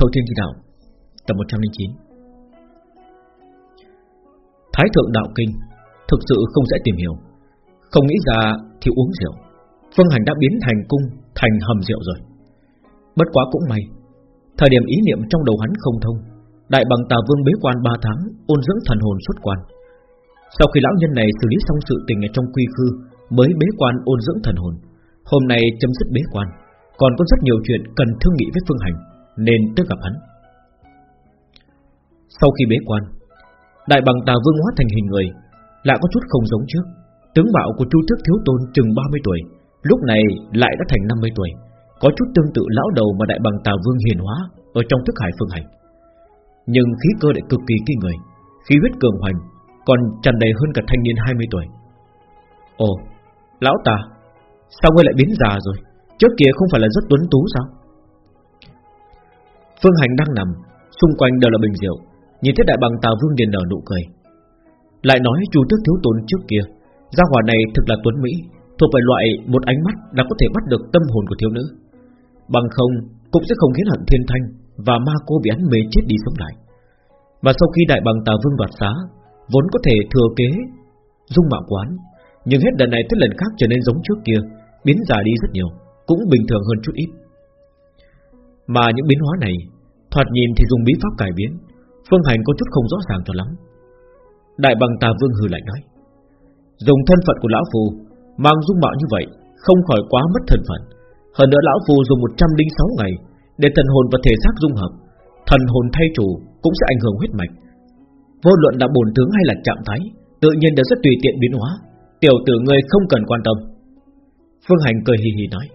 Thâu Thiên Chi Đạo, Tập 109 Thái Thượng Đạo Kinh Thực sự không dễ tìm hiểu. Không nghĩ ra thì uống rượu. Phương Hành đã biến thành cung, Thành hầm rượu rồi. Bất quá cũng may, Thời điểm ý niệm trong đầu hắn không thông, Đại bằng tà vương bế quan 3 tháng, Ôn dưỡng thần hồn xuất quan. Sau khi lão nhân này xử lý xong sự tình ở trong quy khư, Mới bế quan ôn dưỡng thần hồn. Hôm nay chấm dứt bế quan, Còn có rất nhiều chuyện cần thương nghị với Phương Hành. Nên tới gặp hắn. Sau khi bế quan Đại bằng tà vương hóa thành hình người Lại có chút không giống trước. Tướng mạo của Chu Tước Thiếu Tôn chừng 30 tuổi Lúc này lại đã thành 50 tuổi Có chút tương tự lão đầu mà đại bằng tà vương hiền hóa Ở trong thức hải phương hành. Nhưng khí cơ lại cực kỳ kinh người Khí huyết cường hoành Còn tràn đầy hơn cả thanh niên 20 tuổi. Ồ, lão ta Sao ngươi lại biến già rồi? Trước kia không phải là rất tuấn tú sao? Phương Hành đang nằm, Xung quanh đều là bình rượu. Nhìn thấy đại bằng Tào vương liền nở nụ cười. Lại nói chủ tước thiếu tốn trước kia, Gia hỏa này thực là tuấn Mỹ, Thuộc về loại một ánh mắt đã có thể bắt được tâm hồn của thiếu nữ. Bằng không, Cũng sẽ không khiến hận thiên thanh Và ma cô bị hắn mê chết đi sống lại. Và sau khi đại bằng Tào vương đoạt xá, Vốn có thể thừa kế Dung mạo quán, Nhưng hết lần này tới lần khác trở nên giống trước kia, Biến già đi rất nhiều, Cũng bình thường hơn chút ít. Mà những biến hóa này, Thoạt nhìn thì dùng bí pháp cải biến, Phương Hành có chút không rõ ràng cho lắm. Đại bằng tà vương hừ lại nói, Dùng thân phận của lão phù, Mang dung mạo như vậy, Không khỏi quá mất thân phận. Hơn nữa lão phù dùng 106 ngày Để thần hồn và thể xác dung hợp, Thần hồn thay chủ cũng sẽ ảnh hưởng huyết mạch. Vô luận là bổn tướng hay là trạng thái, Tự nhiên đều rất tùy tiện biến hóa, Tiểu tử người không cần quan tâm. Phương Hành cười hì hì nói,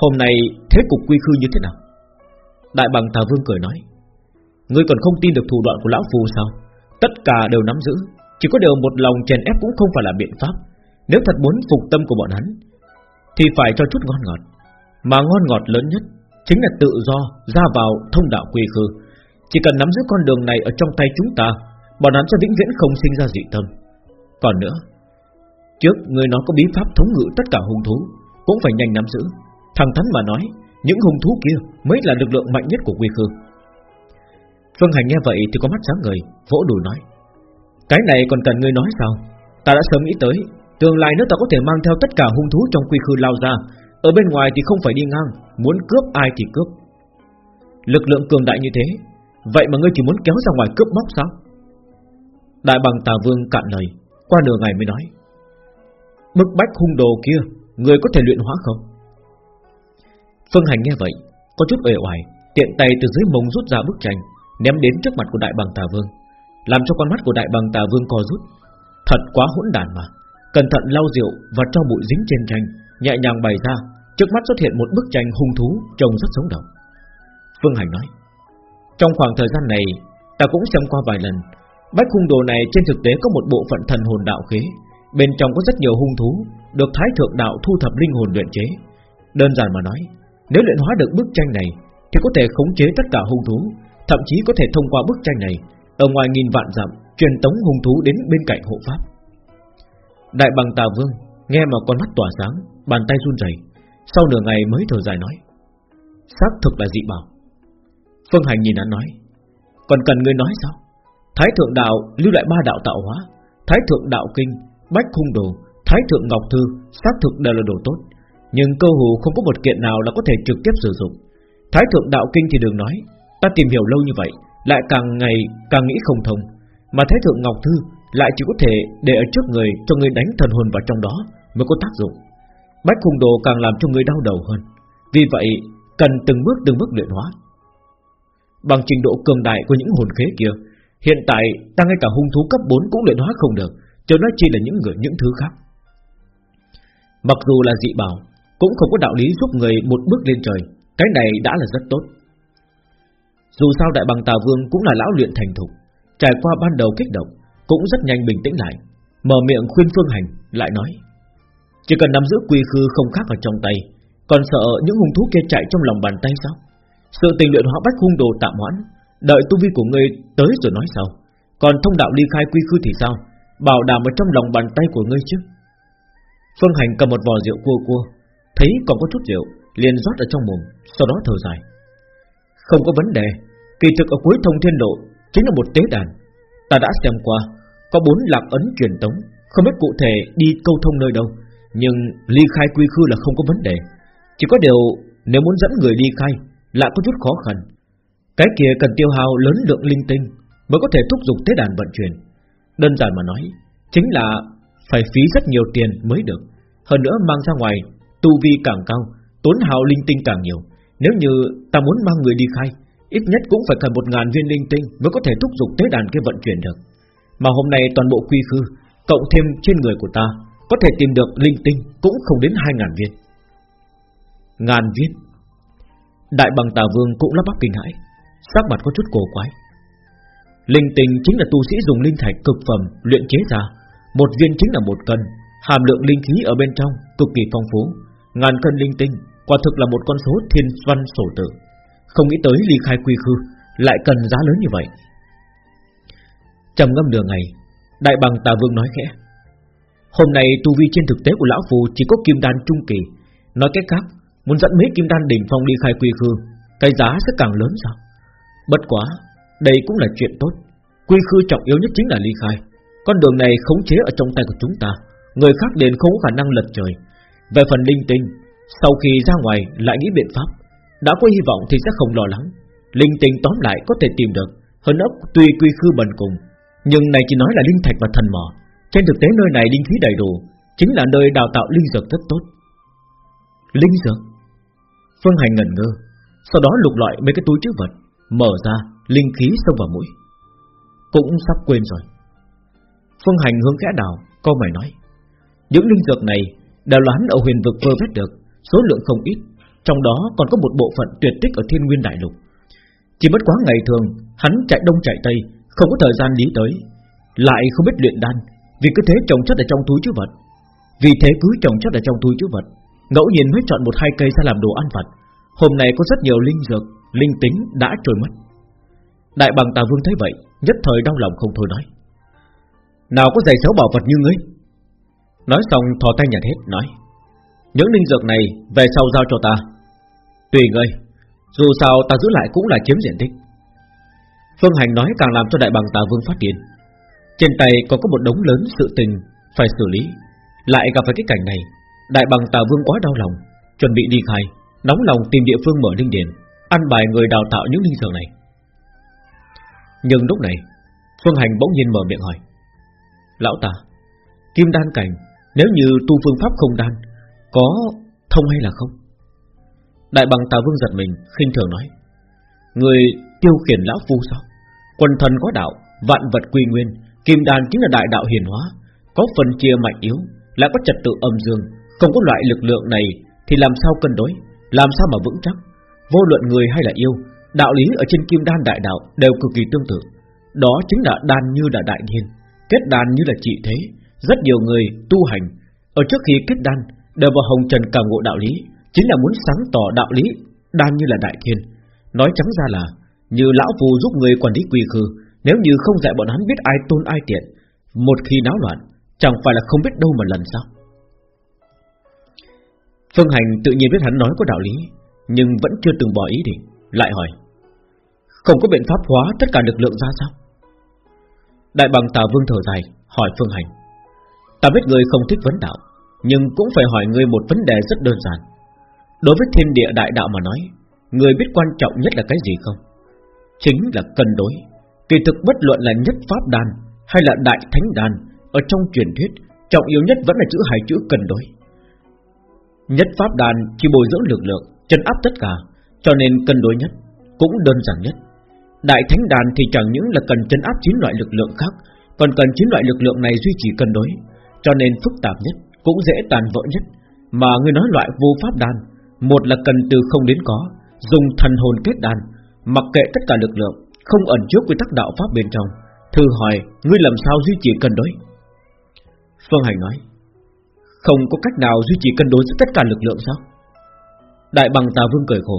Hôm nay thế cục quy khư như thế nào? Đại bằng Tà Vương cười nói, Ngươi còn không tin được thủ đoạn của Lão Phù sao? Tất cả đều nắm giữ, Chỉ có điều một lòng chèn ép cũng không phải là biện pháp. Nếu thật muốn phục tâm của bọn hắn, Thì phải cho chút ngon ngọt. Mà ngon ngọt lớn nhất Chính là tự do ra vào thông đạo quy khư. Chỉ cần nắm giữ con đường này Ở trong tay chúng ta, Bọn hắn sẽ vĩnh viễn không sinh ra dị tâm. Còn nữa, Trước người nó có bí pháp thống ngự tất cả hung thú, Cũng phải nhanh nắm giữ. Thằng thắn mà nói những hung thú kia mới là lực lượng mạnh nhất của quy khư. Phương Hành nghe vậy thì có mắt sáng người Vỗ đùi nói, Cái này còn cần ngươi nói sao? Ta đã sớm nghĩ tới, Tương lai nếu ta có thể mang theo tất cả hung thú trong quy khư lao ra, Ở bên ngoài thì không phải đi ngang, Muốn cướp ai thì cướp. Lực lượng cường đại như thế, Vậy mà ngươi chỉ muốn kéo ra ngoài cướp móc sao? Đại bằng tà vương cạn lời, Qua nửa ngày mới nói, Bức bách hung đồ kia Người có thể luyện hóa không? Phương Hành nghe vậy, Có chút uể oải, Tiện tay từ dưới mông rút ra bức tranh, Ném đến trước mặt của đại bằng tà vương, Làm cho con mắt của đại bằng tà vương co rút. Thật quá hỗn đản mà. Cẩn thận lau rượu và cho bụi dính trên tranh, Nhẹ nhàng bày ra, Trước mắt xuất hiện một bức tranh hung thú, Trông rất sống động. Phương Hành nói, Trong khoảng thời gian này, Ta cũng xem qua vài lần. Bách hung đồ này trên thực tế có một bộ phận thần hồn đạo khí Bên trong có rất nhiều hung thú, Được Thái Thượng Đạo thu thập linh hồn luyện chế. Đơn giản mà nói nếu luyện hóa được bức tranh này Thì có thể khống chế tất cả hung thú Thậm chí có thể thông qua bức tranh này Ở ngoài nghìn vạn dặm Truyền tống hung thú đến bên cạnh hộ pháp. Đại bằng tà vương Nghe mà con mắt tỏa sáng Bàn tay run rẩy Sau nửa ngày mới thở dài nói Xác thực là dị bảo. Phương Hành nhìn hắn nói Còn cần ngươi nói sao? Thái thượng đạo lưu lại ba đạo tạo hóa Thái thượng đạo kinh Bách khung đồ, Thái thượng ngọc thư Xác thực đều là đồ tốt. Nhưng cơ hồ không có một kiện nào là có thể trực tiếp sử dụng. Thái thượng đạo kinh thì đừng nói, Ta tìm hiểu lâu như vậy, Lại càng ngày càng nghĩ không thông. Mà Thái thượng ngọc thư lại chỉ có thể Để ở trước người cho người đánh thần hồn vào trong đó Mới có tác dụng. Bách khung đồ càng làm cho người đau đầu hơn. Vì vậy, cần từng bước từng bước luyện hóa. Bằng trình độ cường đại của những hồn khế kia, Hiện tại ta ngay cả hung thú cấp 4 cũng luyện hóa không được, Cho nó chi là những người, những thứ khác. Mặc dù là dị bảo cũng không có đạo lý giúp người một bước lên trời. Cái này đã là rất tốt. Dù sao đại bằng tà vương cũng là lão luyện thành thục. Trải qua ban đầu kích động, Cũng rất nhanh bình tĩnh lại. Mở miệng khuyên phương hành, Lại nói, Chỉ cần nắm giữ quy khư không khác ở trong tay, Còn sợ những hung thú kia chạy trong lòng bàn tay sao? Sự tình luyện hóa bách hung đồ tạm hoãn, Đợi tu vi của ngươi tới rồi nói sau. Còn thông đạo ly khai quy khư thì sao? Bảo đảm ở trong lòng bàn tay của ngươi chứ. Phương Hành cầm một vò rượu cua cua Thấy còn có chút rượu, Liền rót ở trong mồm, Sau đó thở dài. Không có vấn đề, Kỳ thực ở cuối thông thiên lộ Chính là một tế đàn. Ta đã xem qua, Có bốn lạc ấn truyền tống, Không biết cụ thể đi câu thông nơi đâu, Nhưng ly khai quy khư là không có vấn đề. Chỉ có điều, Nếu muốn dẫn người đi khai, Lại có chút khó khăn. Cái kia cần tiêu hao lớn lượng linh tinh, Mới có thể thúc giục tế đàn vận chuyển. Đơn giản mà nói, Chính là phải phí rất nhiều tiền mới được. Hơn nữa mang ra ngoài Tu vi càng cao, Tốn hào linh tinh càng nhiều. Nếu như ta muốn mang người đi khai, Ít nhất cũng phải cần một ngàn viên linh tinh Mới có thể thúc giục tế đàn kia vận chuyển được. Mà hôm nay toàn bộ quy khư, Cộng thêm trên người của ta, Có thể tìm được linh tinh cũng không đến hai ngàn viên. Ngàn viên? Đại bằng tà vương cũng lắp bắp kinh hãi, Sắc mặt có chút cổ quái. Linh tinh chính là tu sĩ dùng linh thạch cực phẩm luyện chế ra, Một viên chính là một cân, Hàm lượng linh khí ở bên trong cực kỳ phong phú. Ngàn cân linh tinh, Quả thực là một con số thiên văn sổ tử Không nghĩ tới ly khai quy khư, Lại cần giá lớn như vậy. Trầm ngâm đường ngày, Đại bằng tà vương nói khẽ. Hôm nay tu vi trên thực tế của lão phù Chỉ có kim đan trung kỳ. Nói cách khác, Muốn dẫn mấy kim đan đỉnh phong đi khai quy khư, Cái giá sẽ càng lớn sao? Bất quá, Đây cũng là chuyện tốt. Quy khư trọng yếu nhất chính là ly khai. Con đường này khống chế ở trong tay của chúng ta, Người khác đến không có khả năng lật trời. Về phần linh tinh, Sau khi ra ngoài lại nghĩ biện pháp, Đã có hy vọng thì sẽ không lo lắng. Linh tinh tóm lại có thể tìm được, Hơn nữa tuy quy khư bần cùng, Nhưng này chỉ nói là linh thạch và thần mỏ. Trên thực tế nơi này linh khí đầy đủ, Chính là nơi đào tạo linh dược rất tốt. Linh dược? Phương Hành ngẩn ngơ, Sau đó lục loại mấy cái túi chứa vật, Mở ra, linh khí xông vào mũi. Cũng sắp quên rồi. Phương Hành hướng khẽ đào, Câu mày nói, Những linh dược này đều là hắn ở huyền vực vơ vét được, Số lượng không ít, Trong đó còn có một bộ phận tuyệt tích ở thiên nguyên đại lục. Chỉ mất quá ngày thường, Hắn chạy đông chạy tây, Không có thời gian lý tới, Lại không biết luyện đan, Vì cứ thế trồng chất ở trong túi chứa vật. Vì thế cứ trồng chất ở trong túi chứa vật, Ngẫu nhiên mới chọn một hai cây ra làm đồ ăn vặt. Hôm nay có rất nhiều linh dược, Linh tính đã trôi mất. Đại bằng tà vương thấy vậy, Nhất thời đau lòng không thôi nói, Nào có giày xéo bảo vật như ngươi Nói xong thò tay nhặt hết, nói, Những linh dược này Về sau giao cho ta. Tùy ngươi, Dù sao ta giữ lại cũng là chiếm diện tích. Phương Hành nói càng làm cho đại bằng tà vương phát điên. Trên tay còn có một đống lớn sự tình Phải xử lý. Lại gặp phải cái cảnh này, Đại bằng tà vương quá đau lòng, Chuẩn bị đi khai, Nóng lòng tìm địa phương mở linh điển Ăn bài người đào tạo những linh dược này. Nhưng lúc này, Phương Hành bỗng nhiên mở miệng hỏi, Lão ta Kim đan cảnh nếu như tu phương pháp không đan, Có thông hay là không? Đại bằng tà vương giật mình, khinh thường nói, Người tiêu khiển lão phu sao? Quần thần có đạo, Vạn vật quy nguyên, Kim đan chính là đại đạo hiền hóa, Có phần chia mạnh yếu, Lại có trật tự âm dương, Không có loại lực lượng này Thì làm sao cân đối, Làm sao mà vững chắc? Vô luận người hay là yêu, Đạo lý ở trên kim đan đại đạo đều cực kỳ tương tự. Đó chính là đan như là đại thiên, Kết đan như là trị thế rất nhiều người tu hành. Ở trước khi kết đan, Đều vào hồng trần cảm ngộ đạo lý, Chính là muốn sáng tỏ đạo lý, Đan như là đại thiên. Nói trắng ra là, Như lão phù giúp người quản lý quy khư, Nếu như không dạy bọn hắn biết ai tôn ai tiện, Một khi náo loạn, Chẳng phải là không biết đâu mà lần sao Phương Hành tự nhiên biết hắn nói có đạo lý, Nhưng vẫn chưa từng bỏ ý định, Lại hỏi, Không có biện pháp hóa tất cả lực lượng ra sao? Đại bằng tà vương thở dài, Hỏi Phương Hành Ta biết người không thích vấn đạo, Nhưng cũng phải hỏi người một vấn đề rất đơn giản. Đối với thiên địa đại đạo mà nói Người biết quan trọng nhất là cái gì không? Chính là cân đối. Kỳ thực bất luận là nhất pháp đan Hay là đại thánh đan, Ở trong truyền thuyết, Trọng yếu nhất vẫn là chữ hai chữ cân đối. Nhất pháp đàn chỉ bồi dưỡng lực lượng Chân áp tất cả, Cho nên cân đối nhất Cũng đơn giản nhất. Đại thánh đàn thì chẳng những là cần chân áp chín loại lực lượng khác, Còn cần chín loại lực lượng này duy trì cân đối. Cho nên phức tạp nhất, Cũng dễ tàn vỡ nhất, Mà người nói loại vô pháp đàn Một là cần từ không đến có, Dùng thần hồn kết đàn Mặc kệ tất cả lực lượng, Không ẩn chứa quy tắc đạo pháp bên trong, Thử hỏi, Ngươi làm sao duy trì cân đối? Phương Hành nói, không có cách nào duy trì cân đối giữa tất cả lực lượng sao? Đại bằng tà vương cười khổ,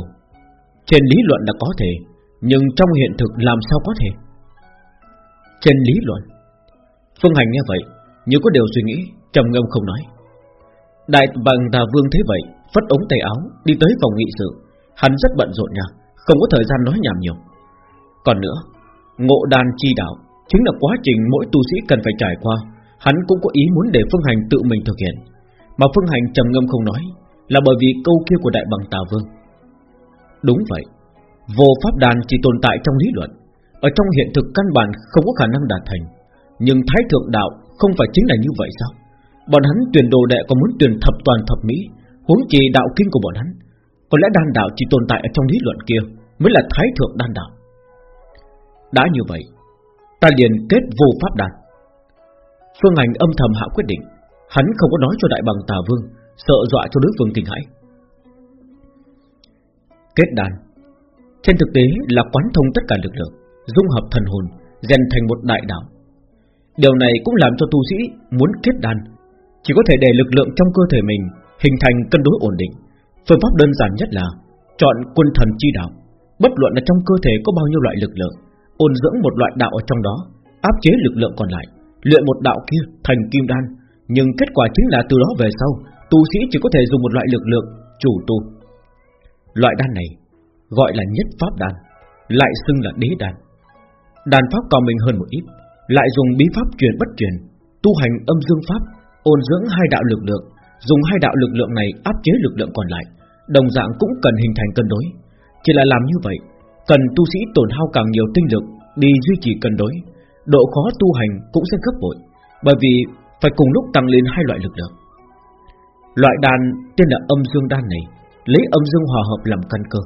Trên lý luận là có thể, Nhưng trong hiện thực làm sao có thể? Trên lý luận, Phương Hành nghe vậy như có điều suy nghĩ, trầm ngâm không nói. Đại bằng tà vương thấy vậy, Phất ống tay áo, đi tới phòng nghị sự. Hắn rất bận rộn nha, Không có thời gian nói nhảm nhiều. Còn nữa, Ngộ đàn chi đạo, Chính là quá trình mỗi tu sĩ cần phải trải qua. Hắn cũng có ý muốn để Phương Hành tự mình thực hiện. Mà Phương Hành trầm ngâm không nói, Là bởi vì câu kia của Đại Bằng Tà Vương. Đúng vậy, Vô pháp đàn chỉ tồn tại trong lý luận. Ở trong hiện thực căn bản không có khả năng đạt thành. Nhưng Thái Thượng Đạo không phải chính là như vậy sao? Bọn hắn tuyển đồ đệ còn muốn tuyển thập toàn thập mỹ Huống chi đạo kinh của bọn hắn. Có lẽ đan đạo chỉ tồn tại ở trong lý luận kia Mới là Thái Thượng đan đạo. Đã như vậy Ta liền kết vô pháp đan. Phương Hành âm thầm hạ quyết định Hắn không có nói cho đại bằng tà vương Sợ dọa cho đối phương kinh hãi. Kết đan, Trên thực tế là quán thông tất cả lực lượng Dung hợp thần hồn Rèn thành một đại đạo. Điều này cũng làm cho tu sĩ muốn kết đan, Chỉ có thể để lực lượng trong cơ thể mình Hình thành cân đối ổn định Phương pháp đơn giản nhất là Chọn quân thần chi đạo Bất luận là trong cơ thể có bao nhiêu loại lực lượng ôn dưỡng một loại đạo ở trong đó, áp chế lực lượng còn lại, luyện một đạo kia thành kim đan, nhưng kết quả chính là từ đó về sau, tu sĩ chỉ có thể dùng một loại lực lượng chủ tu. Loại đan này gọi là nhất pháp đan, lại xưng là đế đan. Đan pháp cao mình hơn một ít, lại dùng bí pháp truyền bất truyền, tu hành âm dương pháp, ôn dưỡng hai đạo lực lượng, dùng hai đạo lực lượng này áp chế lực lượng còn lại, đồng dạng cũng cần hình thành cân đối. Chỉ là làm như vậy Cần tu sĩ tổn hao càng nhiều tinh lực Đi duy trì cân đối Độ khó tu hành cũng sẽ gấp bội Bởi vì phải cùng lúc tăng lên hai loại lực lượng Loại đan tên là âm dương đan này Lấy âm dương hòa hợp làm căn cơ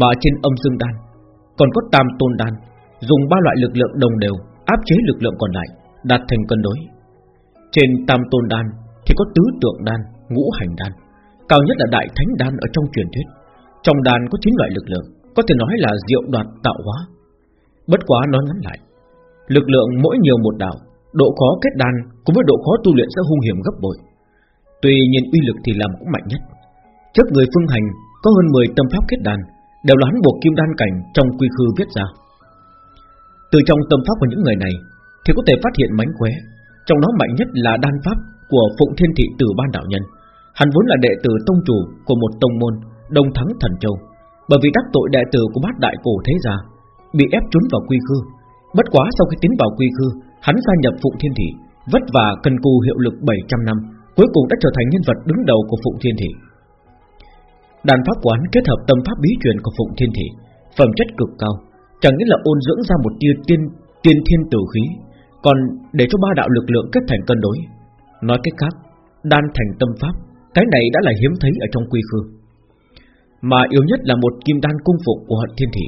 Mà trên âm dương đan Còn có tam tôn đan Dùng ba loại lực lượng đồng đều Áp chế lực lượng còn lại Đạt thành cân đối. Trên tam tôn đan Thì có tứ tượng đan, ngũ hành đan Cao nhất là đại thánh đan ở trong truyền thuyết. Trong đan có chín loại lực lượng Có thể nói là diệu đoạt tạo hóa. Bất quá nói ngắn lại Lực lượng mỗi nhiều một đạo Độ khó kết đan cùng với độ khó tu luyện sẽ hung hiểm gấp bội. Tuy nhiên uy lực thì làm cũng mạnh nhất. Trước người phương hành Có hơn 10 tâm pháp kết đan Đều là hắn buộc kim đan cảnh trong quy khư viết ra. Từ trong tâm pháp của những người này, Thì có thể phát hiện mánh khóe. Trong đó mạnh nhất là đan pháp Của Phụng Thiên Thị Tử Ban Đạo Nhân. Hắn vốn là đệ tử tông chủ của một tông môn, Đông thắng thần châu. Bởi vì đắc tội đệ tử của bát đại cổ thế gia, Bị ép trốn vào quy khư. Bất quá sau khi tiến vào quy khư, Hắn gia nhập Phụng Thiên Thị, Vất vả cần cù hiệu lực 700 năm, Cuối cùng đã trở thành nhân vật đứng đầu của Phụng Thiên Thị. Đàn pháp quán kết hợp tâm pháp bí truyền của Phụng Thiên Thị, Phẩm chất cực cao Chẳng nghĩa là ôn dưỡng ra một tia tiên tiên thiên tử khí, Còn để cho ba đạo lực lượng kết thành cân đối. Nói cách khác, Đan thành tâm pháp, Cái này đã là hiếm thấy ở trong quy khư. Mà yếu nhất là một kim đan cung phục của hận thiên thị.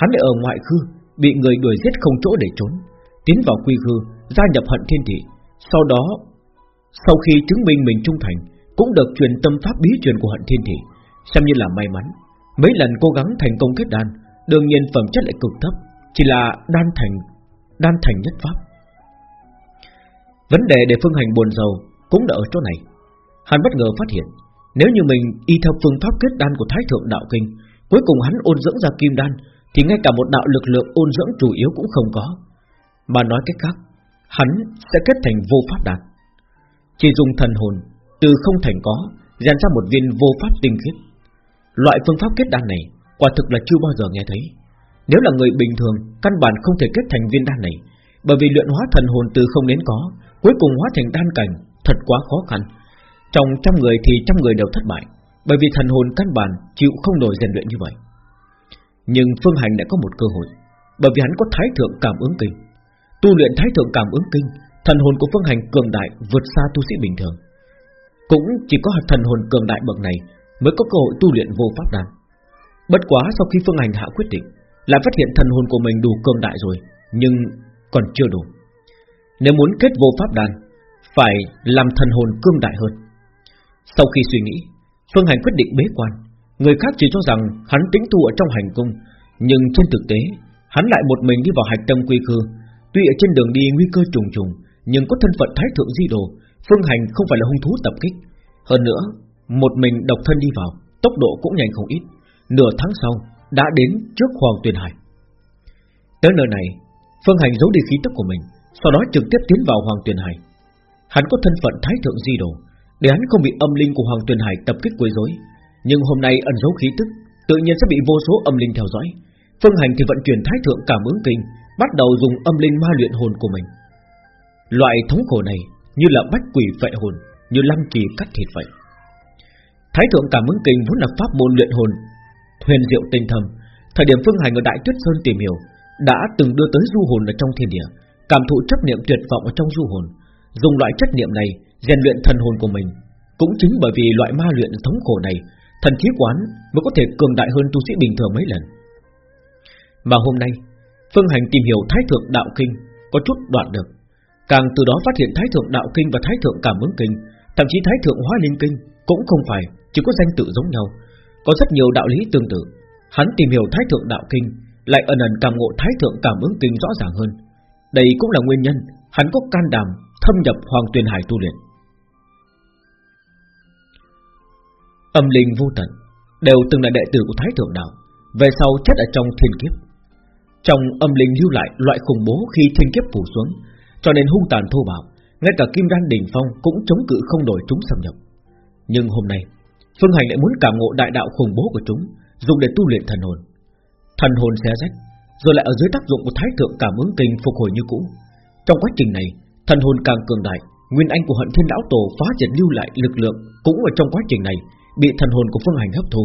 Hắn lại ở ngoại khư, Bị người đuổi giết không chỗ để trốn, Tiến vào quy khư, Gia nhập hận thiên thị. Sau đó, Sau khi chứng minh mình trung thành, Cũng được truyền tâm pháp bí truyền của hận thiên thị, Xem như là may mắn. Mấy lần cố gắng thành công kết đan Đương nhiên phẩm chất lại cực thấp, Chỉ là đan thành Đan thành nhất pháp. Vấn đề để phương hành buồn giàu Cũng đã ở chỗ này. Hắn bất ngờ phát hiện, nếu như mình y theo phương pháp kết đan của Thái Thượng Đạo Kinh, Cuối cùng hắn ôn dưỡng ra kim đan, Thì ngay cả một đạo lực lượng ôn dưỡng chủ yếu cũng không có. Mà nói cách khác, Hắn sẽ kết thành vô pháp đan. Chỉ dùng thần hồn, Từ không thành có, Rèn ra một viên vô pháp tinh khiết. Loại phương pháp kết đan này Quả thực là chưa bao giờ nghe thấy. Nếu là người bình thường, Căn bản không thể kết thành viên đan này. Bởi vì luyện hóa thần hồn từ không đến có, Cuối cùng hóa thành đan cảnh, Thật quá khó khăn. Trong trăm người thì trăm người đều thất bại, Bởi vì thần hồn căn bản chịu không nổi rèn luyện như vậy. Nhưng Phương Hành đã có một cơ hội, Bởi vì hắn có thái thượng cảm ứng kinh. Tu luyện thái thượng cảm ứng kinh, Thần hồn của Phương Hành cường đại vượt xa tu sĩ bình thường. Cũng chỉ có thần hồn cường đại bậc này Mới có cơ hội tu luyện vô pháp đan. Bất quá sau khi Phương Hành hạ quyết định, Lại phát hiện thần hồn của mình đủ cường đại rồi, Nhưng còn chưa đủ. Nếu muốn kết vô pháp đàn, Phải làm thần hồn cương đại hơn. Sau khi suy nghĩ, Phương Hành quyết định bế quan. Người khác chỉ cho rằng hắn tính tu ở trong hành cung, Nhưng trên thực tế, Hắn lại một mình đi vào hạch tâm quy khư Tuy ở trên đường đi nguy cơ trùng trùng, Nhưng có thân phận thái thượng di đồ, Phương Hành không phải là hung thú tập kích. Hơn nữa, Một mình độc thân đi vào, Tốc độ cũng nhanh không ít. Nửa tháng sau đã đến trước Hoàng Tuyền Hải. Tới nơi này Phương Hành giấu đi khí tức của mình Sau đó trực tiếp tiến vào Hoàng Tuyền Hải. Hắn có thân phận thái thượng di đồ để hắn không bị âm linh của Hoàng Tuyền Hải tập kích quấy rối. Nhưng hôm nay ẩn giấu khí tức, tự nhiên sẽ bị vô số âm linh theo dõi. Phương Hành thì vận chuyển thái thượng cảm ứng kinh Bắt đầu dùng âm linh ma luyện hồn của mình. Loại thống khổ này Như là bách quỷ vệ hồn Như lăng kỳ cắt thịt vậy. Thái thượng cảm ứng kinh vốn là pháp môn luyện hồn Huyền diệu tinh thầm Thời điểm Phương Hành ở Đại Tuyết Sơn tìm hiểu, Đã từng đưa tới du hồn ở trong thiên địa, Cảm thụ chấp niệm tuyệt vọng ở trong du hồn. Dùng loại chất niệm này rèn luyện thần hồn của mình, Cũng chính bởi vì loại ma luyện thống khổ này, Thần khí quán mới có thể cường đại hơn tu sĩ bình thường mấy lần. Mà hôm nay, Phương Hành tìm hiểu Thái Thượng Đạo Kinh Có chút đoạn được. Càng từ đó phát hiện Thái Thượng Đạo Kinh và Thái Thượng Cảm ứng Kinh, Thậm chí Thái Thượng Hóa Linh Kinh Cũng không phải chỉ có danh tự giống nhau có rất nhiều đạo lý tương tự. Hắn tìm hiểu Thái Thượng Đạo Kinh, Lại ẩn ẩn cảm ngộ Thái Thượng Cảm ứng Kinh rõ ràng hơn. Đây cũng là nguyên nhân Hắn có can đảm thâm nhập Hoàng Tuyền Hải tu luyện. Âm linh vô tận Đều từng là đệ tử của Thái Thượng Đạo, Về sau chết ở trong thiên kiếp. Trong âm linh lưu lại loại khủng bố Khi thiên kiếp phủ xuống, Cho nên hung tàn thô bạo, Ngay cả Kim Đan Đỉnh Phong cũng chống cự không nổi chúng xâm nhập. Nhưng hôm nay Phương Hành lại muốn cảm ngộ đại đạo khủng bố của chúng, Dùng để tu luyện thần hồn. Thần hồn xé rách, Rồi lại ở dưới tác dụng của Thái Thượng cảm ứng kinh phục hồi như cũ. Trong quá trình này, Thần hồn càng cường đại, Nguyên anh của hận thiên lão tổ phá diệt lưu lại lực lượng Cũng ở trong quá trình này Bị thần hồn của Phương Hành hấp thu.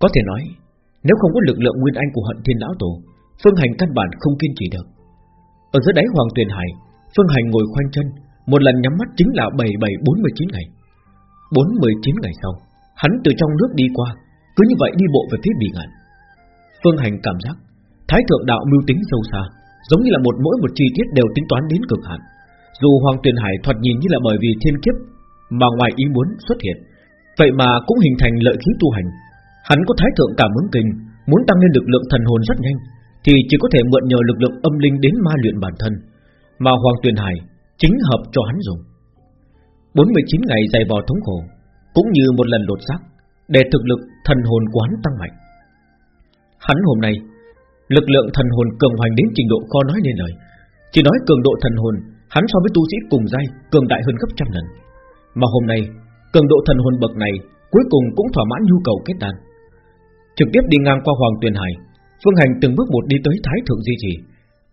Có thể nói, Nếu không có lực lượng nguyên anh của hận thiên lão tổ, Phương Hành căn bản không kiên trì được. Ở dưới đáy Hoàng Tuyền Hải, Phương Hành ngồi khoanh chân, Một lần nhắm mắt chính là 7749 ngày. 49 ngày sau, Hắn từ trong nước đi qua, Cứ như vậy đi bộ về phía bì ngạn. Phương Hành cảm giác Thái thượng đạo mưu tính sâu xa, Giống như là một mỗi một chi tiết đều tính toán đến cực hạn. Dù Hoàng Tuyền Hải thoạt nhìn như là bởi vì thiên kiếp Mà ngoài ý muốn xuất hiện, Vậy mà cũng hình thành lợi khí tu hành. Hắn có thái thượng cảm ứng kinh, Muốn tăng lên lực lượng thần hồn rất nhanh, Thì chỉ có thể mượn nhờ lực lượng âm linh đến ma luyện bản thân, Mà Hoàng Tuyền Hải Chính hợp cho hắn dùng. 49 ngày dày vò thống khổ, Cũng như một lần đột xác, Để thực lực thần hồn quán tăng mạnh. Hắn hôm nay, Lực lượng thần hồn cường hoành đến trình độ khó nói nên lời. Chỉ nói cường độ thần hồn, Hắn so với tu sĩ cùng giai, Cường đại hơn gấp trăm lần. Mà hôm nay, Cường độ thần hồn bậc này, Cuối cùng cũng thỏa mãn nhu cầu kết đan. Trực tiếp đi ngang qua Hoàng Tuyền Hải, Phương Hành từng bước một đi tới Thái Thượng Di Trì,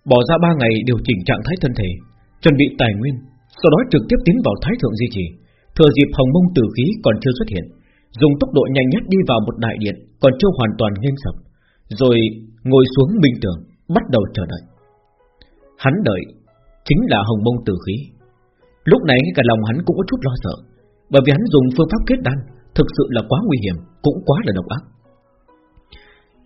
Bỏ ra ba ngày điều chỉnh trạng thái thân thể, Chuẩn bị tài nguyên sau đó trực tiếp tiến vào Thái Thượng Di Trì. Thừa dịp hồng mông tử khí còn chưa xuất hiện, Dùng tốc độ nhanh nhất đi vào một đại điện, Còn chưa hoàn toàn nghiêng sập, Rồi ngồi xuống bình tường Bắt đầu chờ đợi. Hắn đợi Chính là hồng mông tử khí. Lúc này cả lòng hắn cũng có chút lo sợ, bởi vì hắn dùng phương pháp kết đan, Thực sự là quá nguy hiểm, Cũng quá là độc ác.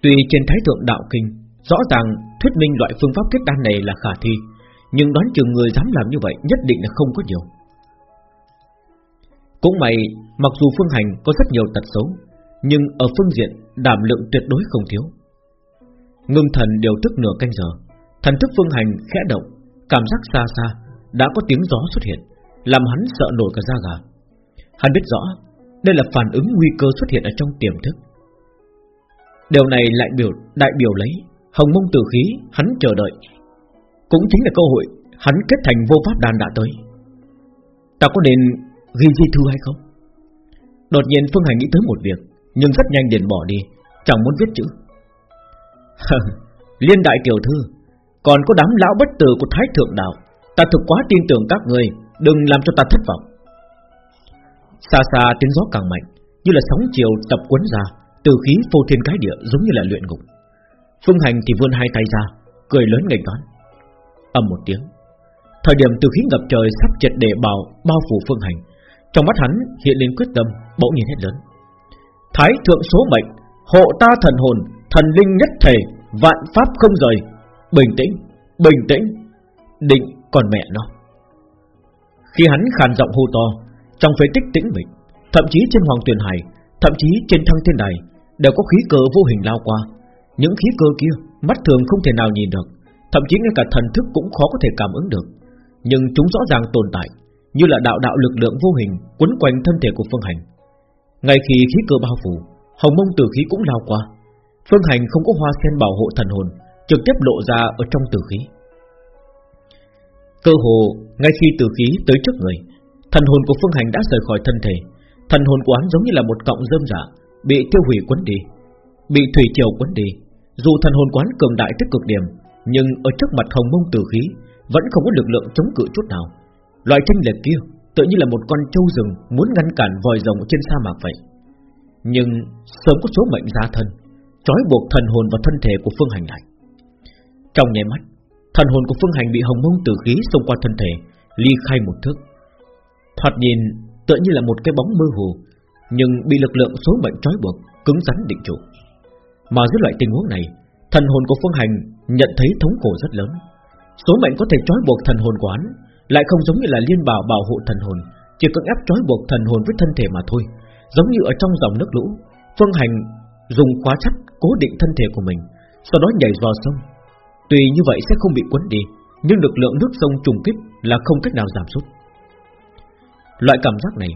Tuy trên Thái Thượng Đạo Kinh, Rõ ràng thuyết minh loại phương pháp kết đan này là khả thi nhưng đoán chừng người dám làm như vậy Nhất định là không có nhiều. Cũng may, Mặc dù Phương Hành có rất nhiều tật xấu, Nhưng ở phương diện đảm lượng tuyệt đối không thiếu. Ngưng thần điều tức nửa canh giờ, Thần thức Phương Hành khẽ động, Cảm giác xa xa, Đã có tiếng gió xuất hiện, Làm hắn sợ nổi cả da gà. Hắn biết rõ, Đây là phản ứng nguy cơ xuất hiện ở trong tiềm thức. Điều này lại biểu, đại biểu lấy, Hồng mông tử khí, hắn chờ đợi. Cũng chính là cơ hội Hắn kết thành vô pháp đàn đã tới. Ta có nên ghi di thư hay không? Đột nhiên Phương Hành nghĩ tới một việc, Nhưng rất nhanh liền bỏ đi, Chẳng muốn viết chữ. Liên đại tiểu thư, Còn có đám lão bất tử của Thái Thượng Đạo, Ta thực quá tin tưởng các người, Đừng làm cho ta thất vọng. Xa xa tiếng gió càng mạnh, Như là sóng chiều tập cuốn ra, Từ khí phô thiên cái địa giống như là luyện ngục. Phương Hành thì vươn hai tay ra, Cười lớn nghênh đón Âm một tiếng. Thời điểm từ khí ngập trời sắp triệt để bao bao phủ Phương Hành, Trong mắt hắn hiện lên quyết tâm, Bỗng nhiên hết lớn. Thái thượng số mệnh, Hộ ta thần hồn, Thần linh nhất thể, Vạn pháp không rời, Bình tĩnh Bình tĩnh, Định còn mẹ nó. Khi hắn khàn giọng hô to, trong phế tích tĩnh mịch, Thậm chí trên Hoàng Tuyền Hải, Thậm chí trên thăng thiên đài, Đều có khí cơ vô hình lao qua. Những khí cơ kia, mắt thường không thể nào nhìn được. Thậm chí ngay cả thần thức cũng khó có thể cảm ứng được. Nhưng chúng rõ ràng tồn tại, Như là đạo đạo lực lượng vô hình Quấn quanh thân thể của Phương Hành. Ngay khi khí cơ bao phủ, Hồng mông tử khí cũng lao qua. Phương Hành không có hoa sen bảo hộ thần hồn, Trực tiếp lộ ra ở trong tử khí. Cơ hồ, ngay khi tử khí tới trước người, Thần hồn của Phương Hành đã rời khỏi thân thể. Thần hồn của hắn giống như là một cọng rơm giả dạ, Bị tiêu hủy quấn đi, Bị thủy triều quấn đi. Dù thần hồn quán cường đại tới cực điểm nhưng ở trước mặt hồng mông tử khí, Vẫn không có lực lượng chống cự chút nào. Loại tranh lệch kia tự như là một con trâu rừng Muốn ngăn cản vòi rồng trên sa mạc vậy. Nhưng sớm có số mệnh ra thân, trói buộc thần hồn và thân thể của Phương Hành lại Trong nháy mắt, Thần hồn của Phương Hành bị hồng mông tử khí xông qua thân thể, Ly khai một thước. Thoạt nhìn tựa như là một cái bóng mơ hồ, Nhưng bị lực lượng số mệnh trói buộc Cứng rắn định trụ. Mà dưới loại tình huống này Thần hồn của Phương Hành nhận thấy thống khổ rất lớn. Số mệnh có thể trói buộc thần hồn quán Lại không giống như là liên bảo bảo hộ thần hồn, Chỉ cưỡng ép trói buộc thần hồn với thân thể mà thôi. Giống như ở trong dòng nước lũ, Phương Hành dùng khóa sắt cố định thân thể của mình, Sau đó nhảy vào sông. Tuy như vậy sẽ không bị cuốn đi, Nhưng lực lượng nước sông trùng kích là không cách nào giảm sút. Loại cảm giác này,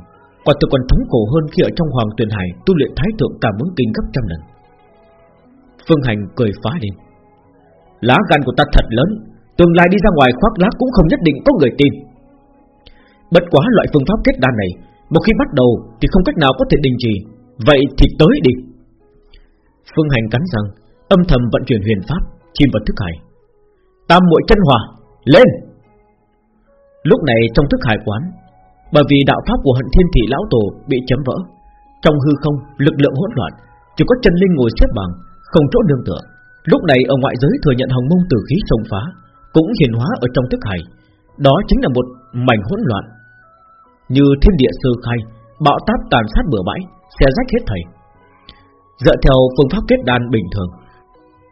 Quả thực còn thống khổ hơn khi ở trong Hoàng Tuyền Hải Tu luyện Thái Thượng cảm ứng kinh gấp trăm lần. Phương Hành cười phá lên. Lá gan của ta thật lớn, Tương lai đi ra ngoài khoác lác cũng không nhất định có người tin. Bất quá loại phương pháp kết đan này, Một khi bắt đầu thì không cách nào có thể đình trì Vậy thì tới đi. Phương Hành cắn răng, Âm thầm vận chuyển huyền pháp, Chìm vào thức hải. Tam muội chân hòa Lên! Lúc này trong thức hải quán, Bởi vì đạo pháp của hận thiên thị lão tổ Bị chấm vỡ, Trong hư không lực lượng hỗn loạn, Chỉ có chân linh ngồi xếp bằng không chỗ nương tựa. Lúc này ở ngoại giới thừa nhận hồng mông tử khí xông phá, Cũng hiện hóa ở trong thức hải. Đó chính là một mảnh hỗn loạn. Như thiên địa sơ khai, Bạo táp tàn sát bừa bãi Xe rách hết thảy Dựa theo phương pháp kết đan bình thường,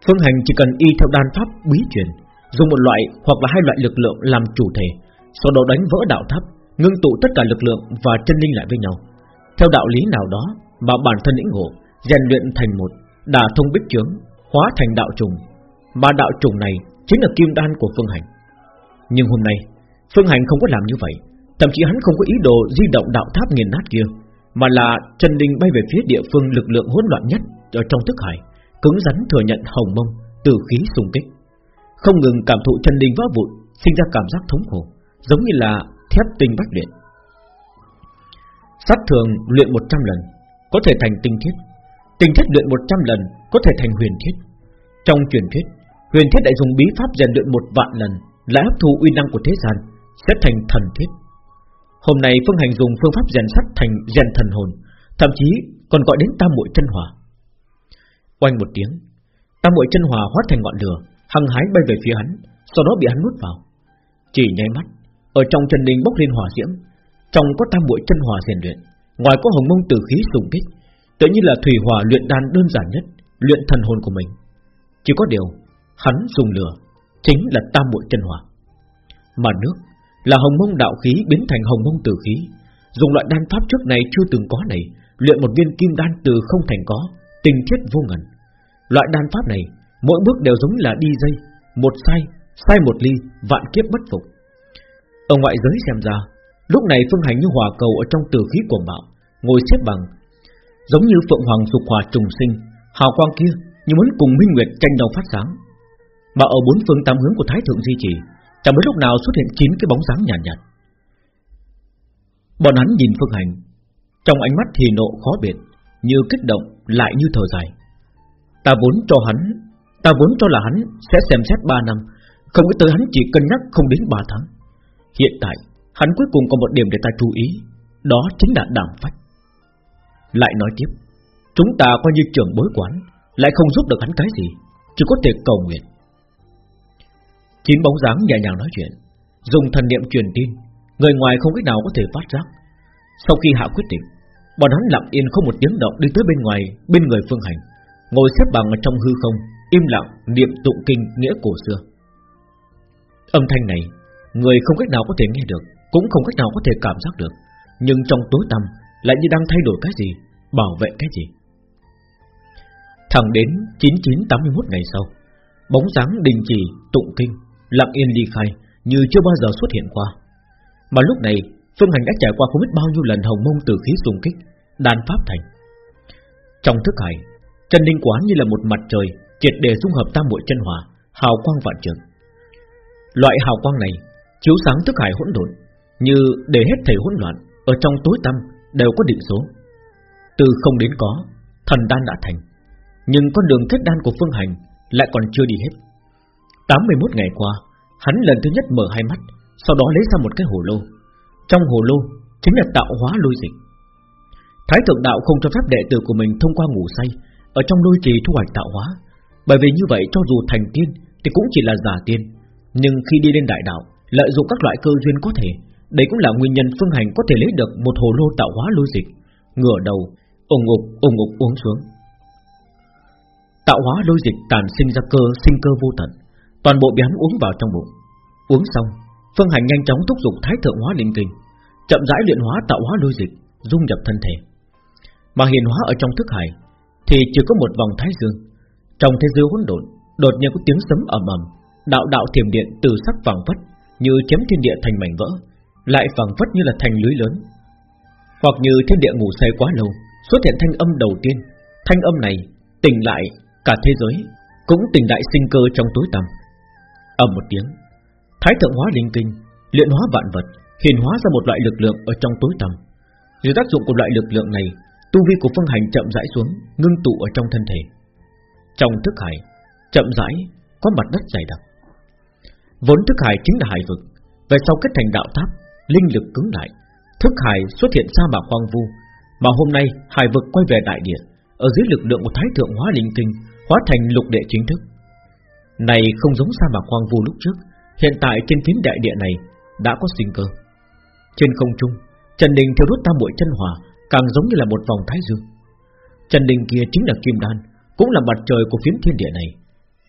Phương hành chỉ cần y theo đan pháp bí truyền, Dùng một loại hoặc là hai loại lực lượng làm chủ thể, Sau đó đánh vỡ đạo tháp, Ngưng tụ tất cả lực lượng và chân linh lại với nhau. Theo đạo lý nào đó Mà bản thân lĩnh ngộ, rèn luyện thành một Đả thông bích chướng, Hóa thành đạo trùng. Mà đạo trùng này chính là kim đan của Phương Hành. Nhưng hôm nay, Phương Hành không có làm như vậy. Thậm chí hắn không có ý đồ di động đạo tháp nghiền nát kia, Mà là chân linh bay về phía địa phương lực lượng hỗn loạn nhất Ở trong thức hải, Cứng rắn thừa nhận hồng mông, Từ khí xung kích. Không ngừng cảm thụ chân linh vỡ vụn, Sinh ra cảm giác thống khổ, Giống như là thép tinh bách luyện. Sát thường luyện 100 lần, Có thể thành tinh thiết. Tinh thiết luyện 100 lần Có thể thành huyền thiết. Trong truyền thuyết, Huyền thiết đại dùng bí pháp rèn luyện một vạn lần Lại hấp thu uy năng của thế gian, Sẽ thành thần thiết. Hôm nay Phương Hành dùng phương pháp rèn sắt thành rèn thần hồn, Thậm chí còn gọi đến tam muội chân hỏa. Quanh một tiếng, Tam muội chân hỏa hóa thành ngọn lửa, Hăng hái bay về phía hắn, Sau đó bị hắn nuốt vào. Chỉ nháy mắt, Ở trong chân linh bốc lên hỏa diễm, Trong có tam muội chân hỏa rèn luyện, Ngoài có hồng mông tử khí sùng kích Tự như là thủy hỏa luyện đan đơn giản nhất Luyện thần hồn của mình. Chỉ có điều Hắn dùng lửa Chính là tam muội chân hỏa. Mà nước là hồng mông đạo khí biến thành hồng mông tử khí. Dùng loại đan pháp trước này chưa từng có này Luyện một viên kim đan từ không thành có tình thiết vô ngần. Loại đan pháp này Mỗi bước đều giống là đi dây Một sai, sai một ly, vạn kiếp bất phục. Ở ngoại giới xem ra Lúc này phương hành như hòa cầu Ở trong tử khí của bạo Ngồi xếp bằng Giống như phượng hoàng dục hòa trùng sinh Hào quang kia như muốn cùng minh nguyệt tranh nhau phát sáng. Mà ở bốn phương tám hướng của thái thượng di trì Chẳng biết lúc nào xuất hiện chín cái bóng dáng nhàn nhạt, nhạt Bọn hắn nhìn phương hành Trong ánh mắt thì nộ khó biệt Như kích động lại như thở dài. Ta vốn cho hắn Ta vốn cho là hắn sẽ xem xét 3 năm Không nghĩ tới hắn chỉ cân nhắc không đến 3 tháng. Hiện tại Hắn cuối cùng có một điểm để ta chú ý Đó chính là đảm phách. Lại nói tiếp, Chúng ta coi như trưởng bối quán, Lại không giúp được hắn cái gì, Chỉ có thể cầu nguyện. Chín bóng dáng nhẹ nhàng nói chuyện, Dùng thần niệm truyền tin, Người ngoài không cách nào có thể phát giác. Sau khi hạ quyết định, Bọn hắn lặng yên không một tiếng động đi tới bên ngoài, Bên người phương hành, Ngồi xếp bằng ở trong hư không, Im lặng niệm tụng kinh nghĩa cổ xưa. Âm thanh này, Người không cách nào có thể nghe được, Cũng không cách nào có thể cảm giác được, Nhưng trong tối tăm lại như đang thay đổi cái gì Bảo vệ cái gì? Thẳng đến 9981 ngày sau, Bóng dáng đình chỉ, tụng kinh, Lặng yên ly khai Như chưa bao giờ xuất hiện qua. Mà lúc này, Phương Hành đã trải qua không biết bao nhiêu lần hồng mông tử khí xung kích Đan pháp thành. Trong thức hải, Chân linh quán như là một mặt trời, Triệt đề dung hợp tam muội chân hòa Hào quang vạn trường Loại hào quang này, chiếu sáng thức hải hỗn độn, Như để hết thầy hỗn loạn, Ở trong tối tăm đều có định số. Từ không đến có Thần đan đã thành. Nhưng con đường kết đan của Phương Hành Lại còn chưa đi hết. 81 ngày qua Hắn lần thứ nhất mở hai mắt Sau đó lấy ra một cái hồ lô. Trong hồ lô chính là tạo hóa lôi dịch. Thái thượng đạo không cho phép đệ tử của mình thông qua ngủ say Ở trong lôi trì thu hoạch tạo hóa. Bởi vì như vậy cho dù thành tiên Thì cũng chỉ là giả tiên. Nhưng khi đi lên đại đạo Lợi dụng các loại cơ duyên có thể đấy cũng là nguyên nhân phương hành có thể lấy được Một hồ lô tạo hóa lôi dịch. Ngửa đầu, ủng ngục, ủng ngục uống xuống. Tạo hóa lôi dịch tàn sinh ra cơ Sinh cơ vô tận. Toàn bộ bị hắn uống vào trong bụng. Uống xong, phương hành nhanh chóng thúc giục thái thượng hóa linh kinh Chậm rãi luyện hóa tạo hóa lôi dịch Dung nhập thân thể. Mà hiền hóa ở trong thức hải Thì chỉ có một vòng thái dương. Trong thế giới hỗn độn Đột nhiên có tiếng sấm ầm ầm Đạo đạo thiểm điện từ sắc vàng vất Như chém thiên địa thành mảnh vỡ Lại vàng vất như là thành lưới lớn. Hoặc như thiên địa ngủ say quá lâu Xuất hiện thanh âm đầu tiên. Thanh âm này tỉnh lại cả thế giới, Cũng tỉnh đại sinh cơ trong tối tăm. Ầm một tiếng, Thái thượng hóa linh kinh Luyện hóa vạn vật Hiền hóa ra một loại lực lượng ở trong tối tăm. Dưới tác dụng của loại lực lượng này, Tu vi của phương hành chậm rãi xuống, Ngưng tụ ở trong thân thể. Trong thức hải, Chậm rãi có mặt đất dày đặc. Vốn thức hải chính là hải vực, Về sau kết thành đạo tháp, Linh lực cứng lại. Thức hải xuất hiện sa mạc hoang vu mà hôm nay hải vực quay về đại địa Ở dưới lực lượng của thái thượng hóa linh tinh Hóa thành lục đệ chính thức Này không giống sa mạc hoang vu lúc trước Hiện tại trên phiến đại địa này Đã có sinh cơ Trên không trung Trần Đình theo đốt tam bội chân hỏa càng giống như là một vòng thái dương. Trần Đình kia chính là kim đan, cũng là mặt trời của phiến thiên địa này.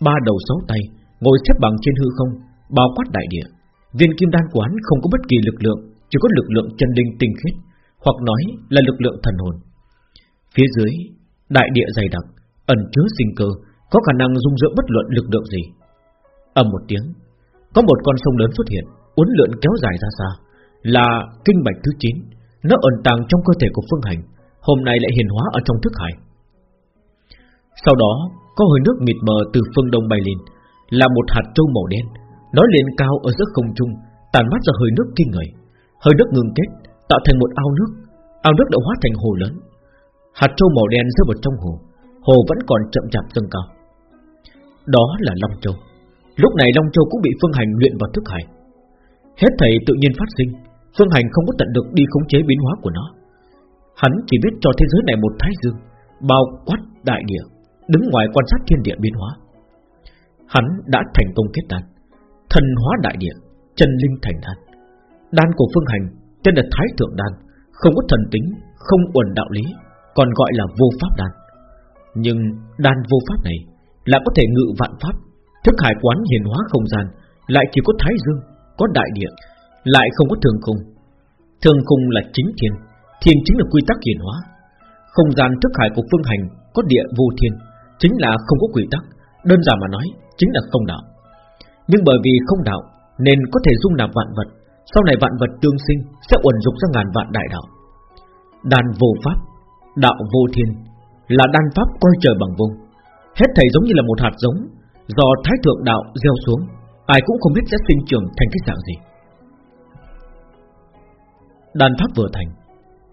Ba đầu sáu tay, ngồi xếp bằng trên hư không, bao quát đại địa. Viên kim đan của hắn không có bất kỳ lực lượng, chỉ có lực lượng trần đình tinh khiết, hoặc nói là lực lượng thần hồn. Phía dưới, đại địa dày đặc, ẩn chứa sinh cơ, có khả năng dung dưỡng bất luận lực lượng gì. ầm một tiếng, có một con sông lớn xuất hiện, uốn lượn kéo dài ra xa là kinh mạch thứ 9 Nó ẩn tàng trong cơ thể của Phương Hành Hôm nay lại hiền hóa ở trong thức hải Sau đó Có hơi nước mịt mờ từ phương đông bay lên Là một hạt trâu màu đen Nó lên cao ở giữa không trung Tàn mát ra hơi nước kinh người Hơi nước ngừng kết tạo thành một ao nước. Ao nước đã hóa thành hồ lớn. Hạt châu màu đen rơi vào trong hồ. Hồ vẫn còn chậm chạp dâng cao. Đó là Long Châu. Lúc này Long Châu cũng bị Phương Hành luyện vào thức hải. Hết thầy tự nhiên phát sinh. Phương Hành không có tận được đi khống chế biến hóa của nó. Hắn chỉ biết cho thế giới này một thái dương, Bao quát đại địa, Đứng ngoài quan sát thiên địa biến hóa. Hắn đã thành công kết đan. Thần hóa đại địa, Chân linh thành đan. Đan của Phương Hành tên là Thái Thượng Đan Không có thần tính Không uẩn đạo lý Còn gọi là vô pháp đan Nhưng đan vô pháp này Là có thể ngự vạn pháp Thức hải quán hiền hóa không gian Lại chỉ có Thái Dương có đại địa, lại không có thường khung. Thường khung là chính thiên, thiên chính là quy tắc hiền hóa. Không gian thức hải của phương hành có địa vô thiên, chính là không có quy tắc, đơn giản mà nói, chính là không đạo. Nhưng bởi vì không đạo, nên có thể dung nạp vạn vật, sau này vạn vật tương sinh sẽ uẩn dục ra ngàn vạn đại đạo. Đàn vô pháp, đạo vô thiên, là đan pháp coi trời bằng vung. Hết thầy giống như là một hạt giống do thái thượng đạo gieo xuống, Ai cũng không biết sẽ sinh trưởng thành cái dạng gì Đàn pháp vừa thành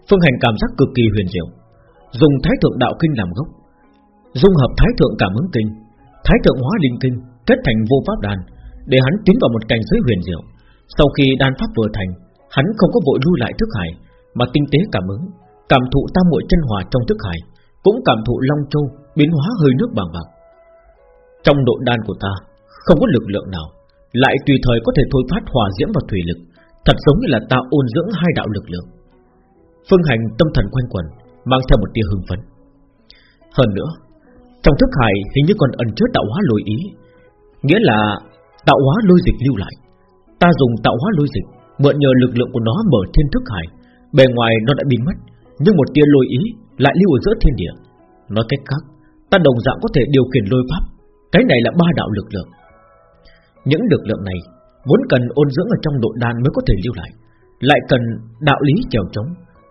Phương hành cảm giác cực kỳ huyền diệu Dùng thái thượng đạo kinh làm gốc Dung hợp thái thượng cảm ứng kinh Thái thượng hóa linh kinh Kết thành vô pháp đàn Để hắn tiến vào một cảnh giới huyền diệu sau khi đan pháp vừa thành Hắn không có vội lui lại thức hải Mà tinh tế cảm ứng Cảm thụ tam muội chân hòa trong thức hải Cũng cảm thụ long châu biến hóa hơi nước bằng bạc Trong độ đan của ta Không có lực lượng nào lại tùy thời có thể thôi phát hỏa diễm và thủy lực, thật giống như là ta ôn dưỡng hai đạo lực lượng. Phương Hành tâm thần quanh quẩn, mang theo một tia hưng phấn. Hơn nữa, trong thức hải hình như còn ẩn chứa tạo hóa lôi ý, nghĩa là tạo hóa lôi dịch lưu lại. Ta dùng tạo hóa lôi dịch, mượn nhờ lực lượng của nó mở thiên thức hải, bề ngoài nó đã biến mất, nhưng một tia lôi ý lại lưu ở giữa thiên địa. Nói cách khác, ta đồng dạng có thể điều khiển lôi pháp, cái này là ba đạo lực lượng. Những lực lượng này vốn cần ôn dưỡng ở trong độ đan mới có thể lưu lại, lại cần đạo lý trèo trống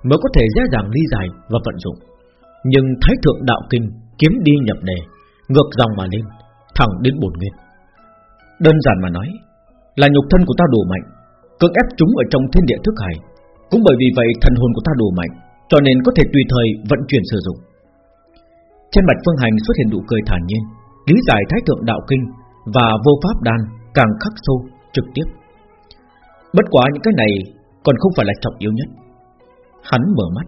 mới có thể dễ dàng ly giải và vận dụng. Nhưng Thái thượng đạo kinh kiếm đi nhập đề, ngược dòng mà lên, thẳng đến bổn nguyên. Đơn giản mà nói, là nhục thân của ta đủ mạnh, cưỡng ép chúng ở trong thiên địa thức hải. Cũng bởi vì vậy thần hồn của ta đủ mạnh, cho nên có thể tùy thời vận chuyển sử dụng. Trên mặt Phương Hành xuất hiện nụ cười thản nhiên Lý giải Thái Thượng Đạo Kinh Và vô pháp đan càng khắc sâu Trực tiếp Bất quá những cái này còn không phải là trọng yếu nhất Hắn mở mắt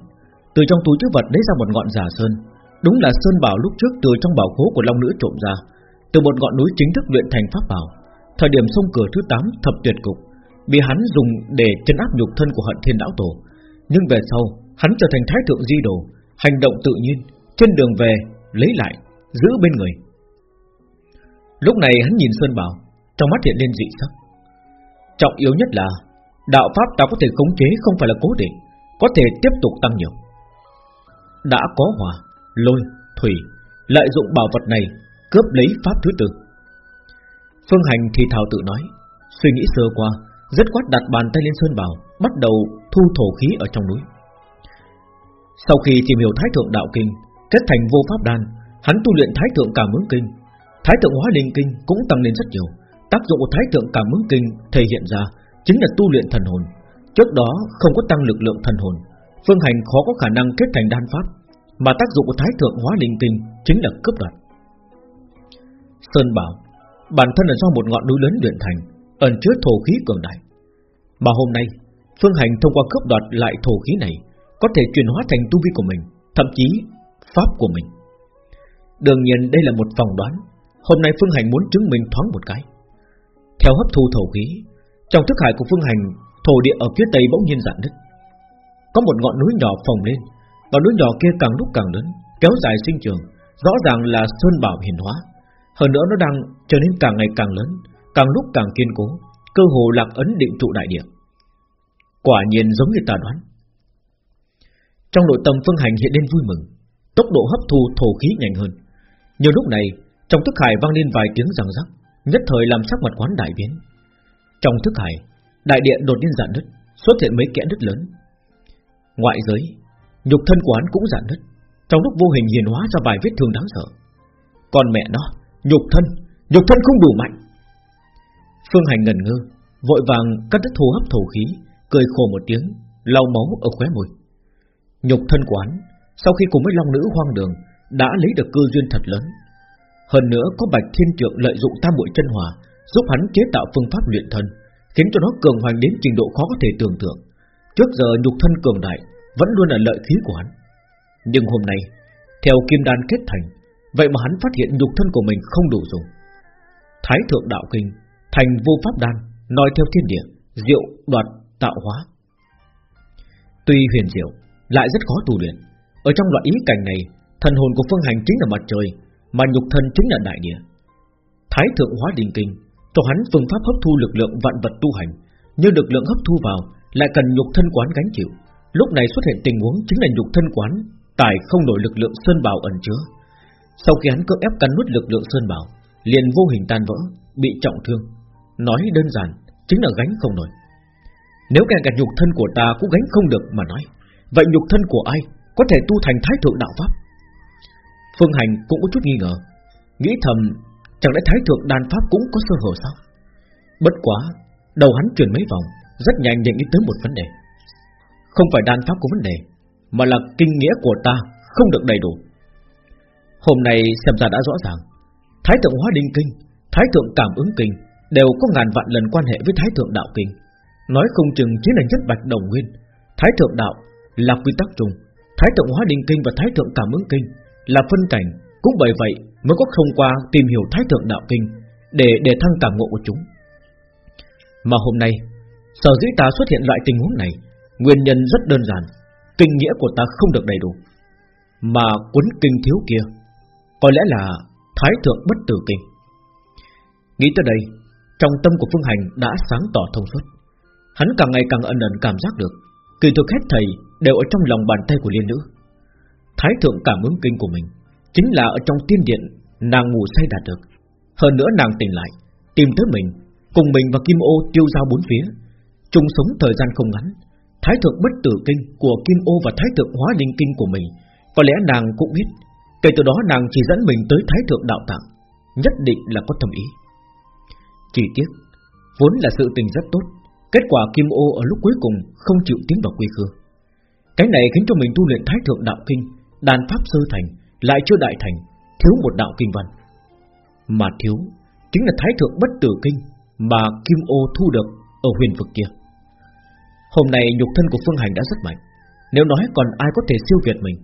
Từ trong túi chứa vật lấy ra một ngọn giả sơn Đúng là sơn bảo lúc trước từ trong bảo khố của Long Nữ trộm ra Từ một ngọn núi chính thức luyện thành pháp bảo Thời điểm sông cửa thứ 8 thập tuyệt cục Bị hắn dùng để chân áp nhục thân của hận thiên lão tổ. Nhưng về sau Hắn trở thành thái thượng di đồ Hành động tự nhiên Trên đường về lấy lại Giữ bên người. Lúc này hắn nhìn Sơn Bảo Trong mắt hiện lên dị sắc. Trọng yếu nhất là Đạo Pháp ta có thể khống chế không phải là cố định Có thể tiếp tục tăng nhiều. Đã có hòa Lôi, thủy Lợi dụng bảo vật này Cướp lấy Pháp thứ tư. Phương Hành thì thào tự nói, Suy nghĩ sơ qua Rất quát đặt bàn tay lên Sơn Bảo, Bắt đầu thu thổ khí ở trong núi. Sau khi tìm hiểu Thái Thượng Đạo Kinh, Kết thành vô pháp đan, Hắn tu luyện Thái Thượng Cảm ứng Kinh. Thái Thượng Hóa Linh Kinh cũng tăng lên rất nhiều. Tác dụng của Thái Thượng Cảm ứng Kinh thể hiện ra Chính là tu luyện thần hồn. Trước đó không có tăng lực lượng thần hồn, Phương Hành khó có khả năng kết thành đan pháp, Mà tác dụng của Thái Thượng Hóa Linh Kinh Chính là cướp đoạt. Sơn bảo Bản thân là do một ngọn núi lớn luyện thành, Ẩn chứa thổ khí cường đại. Mà hôm nay, Phương Hành thông qua cướp đoạt lại thổ khí này, Có thể chuyển hóa thành tu vi của mình, Thậm chí pháp của mình. Đương nhiên, đây là một phỏng đoán. Hôm nay Phương Hành muốn chứng minh thoáng một cái. Theo hấp thu thổ khí, Trong thức hải của Phương Hành, Thổ địa ở phía tây bỗng nhiên dạn nứt. Có một ngọn núi nhỏ phồng lên, Và núi nhỏ kia càng lúc càng lớn, Kéo dài sinh trường, Rõ ràng là Sơn Bảo hiền hóa. Hơn nữa nó đang trở nên càng ngày càng lớn, Càng lúc càng kiên cố, Cơ hồ lạc ấn định trụ đại địa. Quả nhiên giống như ta đoán. Trong nội tâm Phương Hành hiện lên vui mừng, Tốc độ hấp thu thổ khí nhanh hơn. Nhiều lúc này, Trong thức hải vang lên vài tiếng răng rắc, Nhất thời làm sắc mặt quán đại biến. Trong thức hải, Đại điện đột nhiên giãn nứt, Xuất hiện mấy kẽ nứt lớn. Ngoại giới, Nhục thân quán cũng giãn nứt, Trong lúc vô hình hiền hóa ra vài vết thương đáng sợ. Còn mẹ nó Nhục thân Nhục thân không đủ mạnh. Phương Hành ngần ngơ, Vội vàng cắt đứt hô hấp thổ khí, Cười khổ một tiếng, lau máu ở khóe môi. Nhục thân quán Sau khi cùng với Long Nữ hoang đường, Đã lấy được cơ duyên thật lớn. Hơn nữa, có Bạch Thiên Trượng lợi dụng tam bội chân hòa, Giúp hắn chế tạo phương pháp luyện thân, Khiến cho nó cường hoành đến trình độ khó có thể tưởng tượng. Trước giờ, nhục thân cường đại, Vẫn luôn là lợi khí của hắn. Nhưng hôm nay, Theo kim đan kết thành Vậy mà hắn phát hiện nhục thân của mình không đủ dùng. Thái thượng đạo kinh Thành vô pháp đan Nói theo thiên địa Diệu đoạt tạo hóa. Tuy huyền diệu Lại rất khó tu luyện. Ở trong loại ý cảnh này Thần hồn của phương hành chính là mặt trời Mà nhục thân chính là đại địa. Thái thượng hóa đình kinh cho hắn phương pháp hấp thu lực lượng vạn vật tu hành, như lực lượng hấp thu vào lại cần nhục thân quán gánh chịu. Lúc này xuất hiện tình huống chính là nhục thân quán tải không nổi lực lượng sơn bào ẩn chứa. Sau khi hắn cưỡng ép cắn nuốt lực lượng sơn bảo, liền vô hình tan vỡ, bị trọng thương. Nói đơn giản, chính là gánh không nổi. Nếu kẻ cả nhục thân của ta cũng gánh không được mà nói, vậy nhục thân của ai có thể tu thành thái thượng đạo pháp? Phương Hành cũng có chút nghi ngờ, nghĩ thầm Chẳng lẽ thái thượng đan pháp cũng có sơ hở sao Bất quá Đầu hắn chuyển mấy vòng Rất nhanh nhận nghĩ tới một vấn đề Không phải đan pháp có vấn đề Mà là kinh nghĩa của ta không được đầy đủ Hôm nay xem ra đã rõ ràng. Thái thượng hóa đinh kinh Thái thượng cảm ứng kinh Đều có ngàn vạn lần quan hệ với thái thượng đạo kinh. Nói không chừng chính là nhất bạch đồng nguyên. Thái thượng đạo là quy tắc chung. Thái thượng hóa đinh kinh và thái thượng cảm ứng kinh Là phân cảnh. Cũng bởi vậy mới có thông qua tìm hiểu Thái Thượng Đạo Kinh để để thăng cảm ngộ của chúng. Mà hôm nay, sở dĩ ta xuất hiện loại tình huống này, nguyên nhân rất đơn giản, kinh nghĩa của ta không được đầy đủ, mà cuốn kinh thiếu kia, có lẽ là Thái Thượng Bất Tử Kinh. Nghĩ tới đây, trong tâm của Phương Hành đã sáng tỏ thông suốt. Hắn càng ngày càng ẩn ẩn cảm giác được, kỳ thực hết thầy đều ở trong lòng bàn tay của liên nữ. Thái Thượng cảm ứng kinh của mình Chính là ở trong tiên điện Nàng ngủ say đạt được Hơn nữa nàng tỉnh lại Tìm tới mình Cùng mình và Kim Ô tiêu giao bốn phía chung sống thời gian không ngắn Thái thượng bất tử kinh của Kim Ô và Thái thượng hóa linh kinh của mình Có lẽ nàng cũng biết Kể từ đó nàng chỉ dẫn mình tới Thái thượng đạo tạng, Nhất định là có thầm ý. Chỉ tiếc, Vốn là sự tình rất tốt, Kết quả Kim Ô ở lúc cuối cùng Không chịu tiến vào quy khư Cái này khiến cho mình tu luyện Thái thượng đạo kinh, Đàn pháp sơ thành, Lại chưa đại thành, Thiếu một đạo kinh văn. Mà thiếu, Chính là thái thượng bất tử kinh Mà Kim ô thu được ở huyền vực kia. Hôm nay nhục thân của Phương Hành đã rất mạnh, Nếu nói còn ai có thể siêu việt mình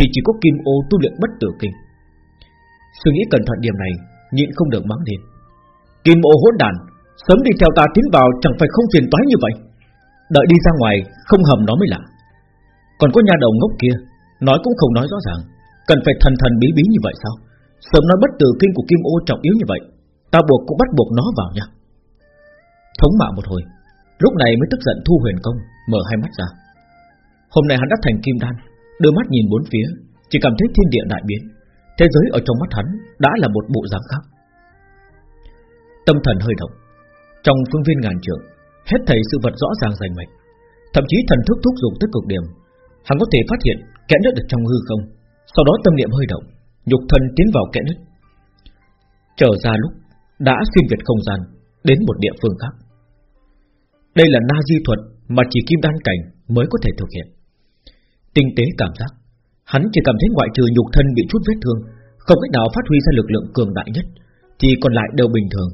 thì chỉ có Kim ô tu luyện bất tử kinh. Suy nghĩ cẩn thận điểm này, Nhịn không được mắng lên Kim ô hỗn đàn, Sớm đi theo ta tiến vào chẳng phải không phiền toái như vậy? Đợi đi ra ngoài, Không hầm nó mới lạ Còn có nhà đầu ngốc kia, Nói cũng không nói rõ ràng. Cần phải thần thần bí bí như vậy sao? Sớm nói bất tử kinh của Kim ô trọng yếu như vậy, Ta buộc cũng bắt buộc nó vào nha. Thống mạ một hồi, Lúc này mới tức giận thu huyền công, Mở hai mắt ra. Hôm nay hắn đã thành kim đan Đưa mắt nhìn bốn phía, Chỉ cảm thấy thiên địa đại biến. Thế giới ở trong mắt hắn đã là một bộ dáng khác. Tâm thần hơi động. Trong phương viên ngàn trượng, Hết thảy sự vật rõ ràng rành mạch. Thậm chí thần thức thúc dụng tới cực điểm, Hắn có thể phát hiện kẽ nứt được trong hư không. Sau đó tâm niệm hơi động, Nhục thân tiến vào kẽ nứt. Trở ra lúc Đã xuyên việt không gian Đến một địa phương khác. Đây là na di thuật Mà chỉ kim đan cảnh mới có thể thực hiện. Tinh tế cảm giác. Hắn chỉ cảm thấy ngoại trừ nhục thân bị chút vết thương, Không cách nào phát huy ra lực lượng cường đại nhất, Thì còn lại đều bình thường.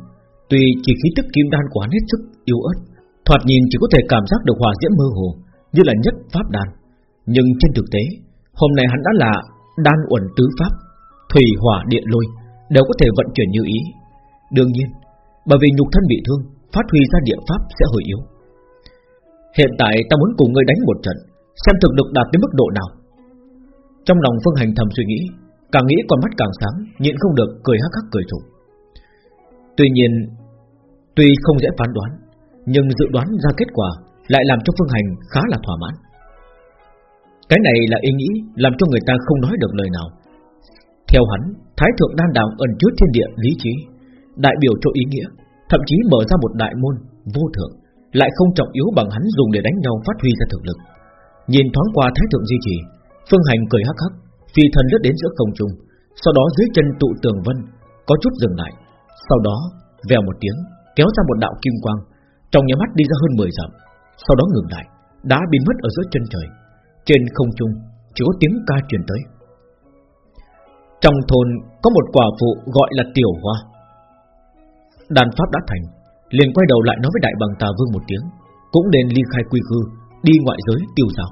Tuy chỉ khí tức kim đan của hắn hết sức yếu ớt, Thoạt nhìn chỉ có thể cảm giác được hòa diễm mơ hồ, Như là nhất pháp đan. Nhưng trên thực tế, Hôm nay hắn đã là đan uẩn tứ pháp, Thủy hỏa điện lôi, Đều có thể vận chuyển như ý. Đương nhiên, Bởi vì nhục thân bị thương, Phát huy ra địa pháp sẽ hơi yếu. Hiện tại ta muốn cùng ngươi đánh một trận. Xem thực lực đạt đến mức độ nào. Trong lòng Phương Hành thầm suy nghĩ, Càng nghĩ con mắt càng sáng, Nhịn không được cười hắc hắc cười trộm Tuy nhiên, Tuy không dễ phán đoán, Nhưng dự đoán ra kết quả Lại làm cho Phương Hành khá là thỏa mãn. Cái này là ý nghĩ Làm cho người ta không nói được lời nào. Theo hắn, Thái thượng đan đạo ẩn chứa thiên địa lý trí, Đại biểu cho ý nghĩa, Thậm chí mở ra một đại môn vô thượng, Lại không trọng yếu bằng hắn dùng để đánh nhau phát huy ra thực lực. Nhìn thoáng qua thái thượng di chỉ, Phương Hành cười hắc hắc Phi thần lướt đến giữa không trung Sau đó dưới chân tụ tường vân Có chút dừng lại. Sau đó vèo một tiếng Kéo ra một đạo kim quang Trong nhà mắt đi ra hơn 10 dặm Sau đó ngừng lại Đã biến mất ở giữa chân trời. Trên không trung chỉ có tiếng ca truyền tới. Trong thôn có một quả phụ gọi là Tiểu Hoa. Đàn pháp đã thành liền quay đầu lại nói với đại bằng tà vương một tiếng Cũng nên ly khai quy cư. Đi ngoại giới tiêu dao.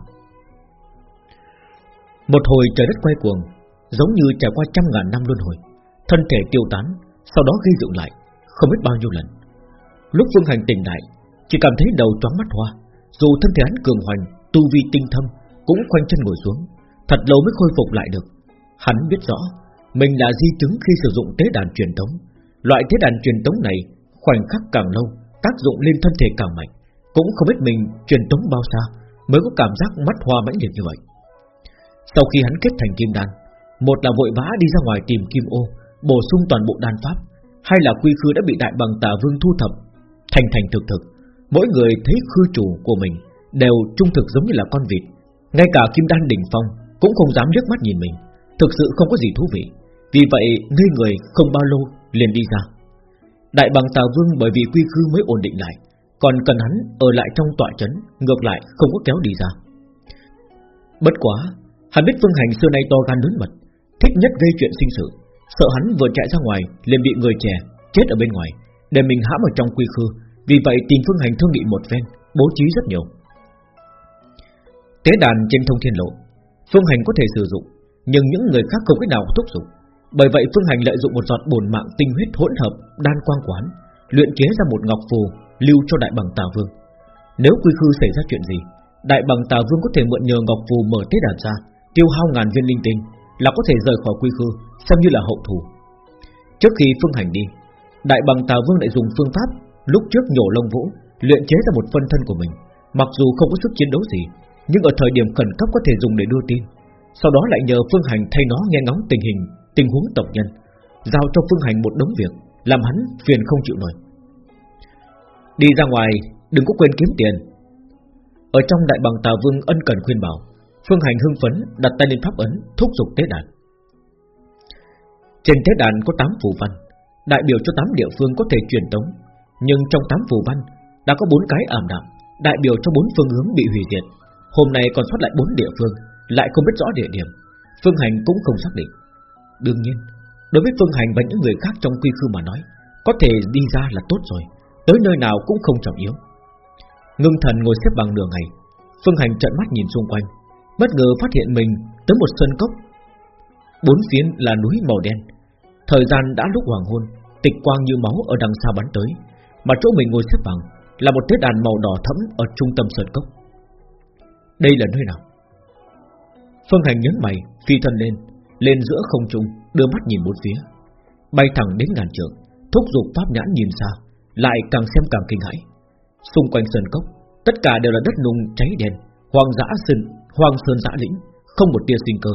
Một hồi trời đất quay cuồng, Giống như trải qua trăm ngàn năm luân hồi, Thân thể tiêu tán, Sau đó gây dựng lại, Không biết bao nhiêu lần. Lúc Phương Hành tỉnh lại, Chỉ cảm thấy đầu choáng mắt hoa, Dù thân thể hắn cường hoành, Tu vi tinh thâm, Cũng khoanh chân ngồi xuống, Thật lâu mới khôi phục lại được. Hắn biết rõ, Mình là di chứng khi sử dụng tế đàn truyền thống. Loại tế đàn truyền thống này Khoảnh khắc càng lâu, Tác dụng lên thân thể càng mạnh. Cũng không biết mình truyền tống bao xa Mới có cảm giác mắt hoa mãnh liệt như vậy. Sau khi hắn kết thành kim đan, Một là vội vã đi ra ngoài tìm kim ô, Bổ sung toàn bộ đan pháp Hay là quy khư đã bị đại bằng tà vương thu thập, Thành thành thực thực. Mỗi người thấy khư chủ của mình Đều trung thực giống như là con vịt. Ngay cả kim đan đỉnh phong Cũng không dám liếc mắt nhìn mình, Thực sự không có gì thú vị. Vì vậy, ngây người không bao lâu liền đi ra. Đại bằng tà vương bởi vì quy khư mới ổn định lại còn cần hắn ở lại trong tọa chấn Ngược lại không có kéo đi ra. Bất quá, Hắn biết Phương Hành xưa nay to gan lớn mật, Thích nhất gây chuyện sinh sự. Sợ hắn vừa chạy ra ngoài, liền bị người trẻ Chết ở bên ngoài, Để mình hãm ở trong quy khư. Vì vậy tìm Phương Hành thương nghị một phen, Bố trí rất nhiều. Tế đàn trên thông thiên lộ, Phương Hành có thể sử dụng, Nhưng những người khác không cách nào thúc dụng Bởi vậy Phương Hành lợi dụng một giọt bổn mạng tinh huyết hỗn hợp Đan quang quán, Luyện chế ra một ngọc phù Lưu cho đại bằng tà vương. Nếu quy khư xảy ra chuyện gì, Đại bằng tà vương có thể mượn nhờ ngọc phù mở tế đàn ra, Tiêu hao ngàn viên linh tinh, Là có thể rời khỏi quy khư, Xem như là hậu thủ Trước khi Phương Hành đi, Đại bằng tà vương lại dùng phương pháp Lúc trước nhổ lông vũ, Luyện chế ra một phân thân của mình. Mặc dù không có sức chiến đấu gì, Nhưng ở thời điểm khẩn cấp có thể dùng để đưa tin. Sau đó lại nhờ Phương Hành thay nó nghe ngóng tình hình, Tình huống tộc nhân, Giao cho Phương Hành một đống việc, Làm hắn phiền không chịu nổi. Đi ra ngoài, đừng có quên kiếm tiền. Ở trong đại bằng tà vương ân cần khuyên bảo, Phương Hành hưng phấn đặt tay lên pháp ấn, Thúc giục tế đàn. Trên tế đàn có 8 phù văn, Đại biểu cho 8 địa phương có thể truyền tống, Nhưng trong 8 phù văn Đã có 4 cái ảm đạm, Đại biểu cho 4 phương hướng bị hủy diệt. Hôm nay còn xuất lại 4 địa phương, Lại không biết rõ địa điểm. Phương Hành cũng không xác định. Đương nhiên, Đối với Phương Hành và những người khác trong quy khư mà nói, Có thể đi ra là tốt rồi. Tới nơi nào cũng không trọng yếu. Ngưng thần ngồi xếp bằng nửa ngày, Phương Hành trợn mắt nhìn xung quanh, Bất ngờ phát hiện mình tới một sân cốc. Bốn phía là núi màu đen, Thời gian đã lúc hoàng hôn, Tịch quang như máu ở đằng xa bắn tới, Mà chỗ mình ngồi xếp bằng Là một thế đàn màu đỏ thẫm ở trung tâm sân cốc. Đây là nơi nào? Phương Hành nhấn mày, Phi thân lên Lên giữa không trung, Đưa mắt nhìn bốn phía, Bay thẳng đến ngàn trượng, Thúc giục pháp nhãn nhìn xa. Lại càng xem càng kinh hãi. Xung quanh sơn cốc Tất cả đều là đất nung cháy đen Hoang dã sơn, hoang sơn dã lĩnh Không một tia sinh cơ.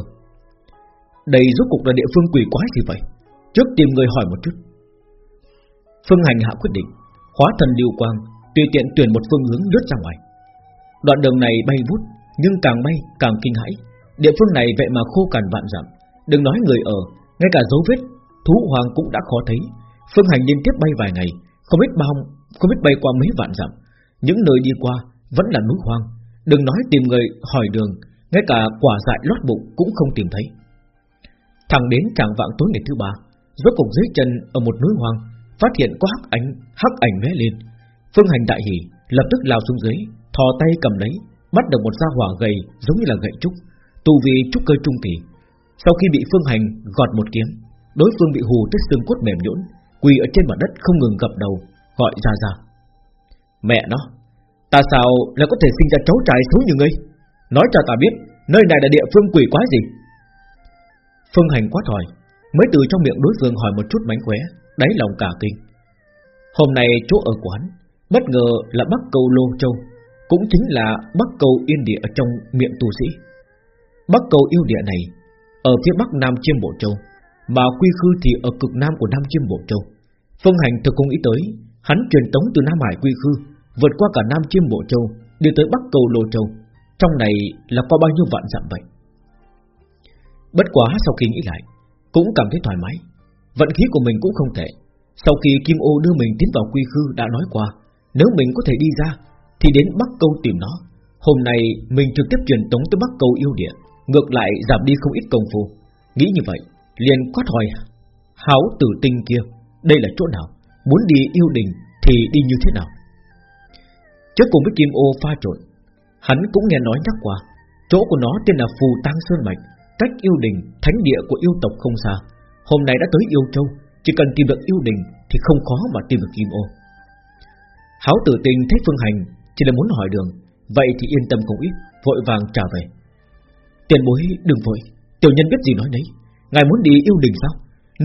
Đây rốt cục là địa phương quỷ quái gì vậy? Trước tìm người hỏi một chút. Phương Hành hạ quyết định Hóa thần lưu quang Tùy tiện tuyển một phương hướng lướt ra ngoài. Đoạn đường này bay vút Nhưng càng bay càng kinh hãi. Địa phương này vậy mà khô cằn vạn dặm Đừng nói người ở Ngay cả dấu vết thú hoàng cũng đã khó thấy. Phương Hành liên tiếp bay vài ngày không biết bao, không biết bay qua mấy vạn dặm, Những nơi đi qua vẫn là núi hoang. Đừng nói tìm người hỏi đường, Ngay cả quả dại lót bụng cũng không tìm thấy. Thẳng đến tràng vạng tối ngày thứ ba, Rốt cục dưới chân ở một núi hoang, Phát hiện có hắc ảnh Hắc ảnh lóe lên. Phương hành đại hỉ lập tức lao xuống dưới, Thò tay cầm lấy, Bắt được một gia hỏa gầy giống như là gậy trúc Tu vi trúc cơ trung kỳ. Sau khi bị phương hành gọt một kiếm, Đối phương bị hù tới xương cốt mềm nhũn Quỳ ở trên mặt đất không ngừng gập đầu, Gọi ra ra. Mẹ nó, Ta sao lại có thể sinh ra cháu trai xấu như ngươi? Nói cho ta biết, Nơi này là địa phương quỷ quái gì? Phương hành quát hỏi, Mới từ trong miệng đối phương hỏi một chút mánh khóe, Đáy lòng cả kinh. Hôm nay chỗ ở quán Bất ngờ là Bắc Cầu Lô Châu, Cũng chính là Bắc Cầu Yên Địa ở trong miệng tu sĩ. Bắc Cầu Yêu Địa này, Ở phía Bắc Nam Chiêm Bộ Châu mà Quy Khư thì ở cực Nam của Nam Chiêm Bộ Châu. Phương Hành thực không nghĩ tới, Hắn truyền tống từ Nam Hải Quy Khư, Vượt qua cả Nam Chiêm Bộ Châu, Đi tới Bắc Cầu Lô Châu. Trong này là có bao nhiêu vạn dặm vậy? Bất quá sau khi nghĩ lại, Cũng cảm thấy thoải mái. Vận khí của mình cũng không tệ. Sau khi Kim Ô đưa mình tiến vào quy khư đã nói qua, Nếu mình có thể đi ra, Thì đến Bắc Câu tìm nó. Hôm nay mình trực tiếp truyền tống tới Bắc Câu yêu địa, Ngược lại giảm đi không ít công phu. Nghĩ như vậy liền quát hỏi Háo tử tinh kia Đây là chỗ nào? Muốn đi yêu đình thì đi như thế nào? Trước cùng với Kim Ô pha trộn Hắn cũng nghe nói nhắc qua Chỗ của nó tên là Phù Tăng Sơn Mạch Cách yêu đình, thánh địa của yêu tộc không xa. Hôm nay đã tới yêu châu Chỉ cần tìm được yêu đình Thì không khó mà tìm được Kim Ô. Háo tử tinh thấy Phương Hành Chỉ là muốn hỏi đường Vậy thì yên tâm không ít Vội vàng trả về. Tiền bối đừng vội Tiểu nhân biết gì nói đấy Ngài muốn đi yêu đình sao?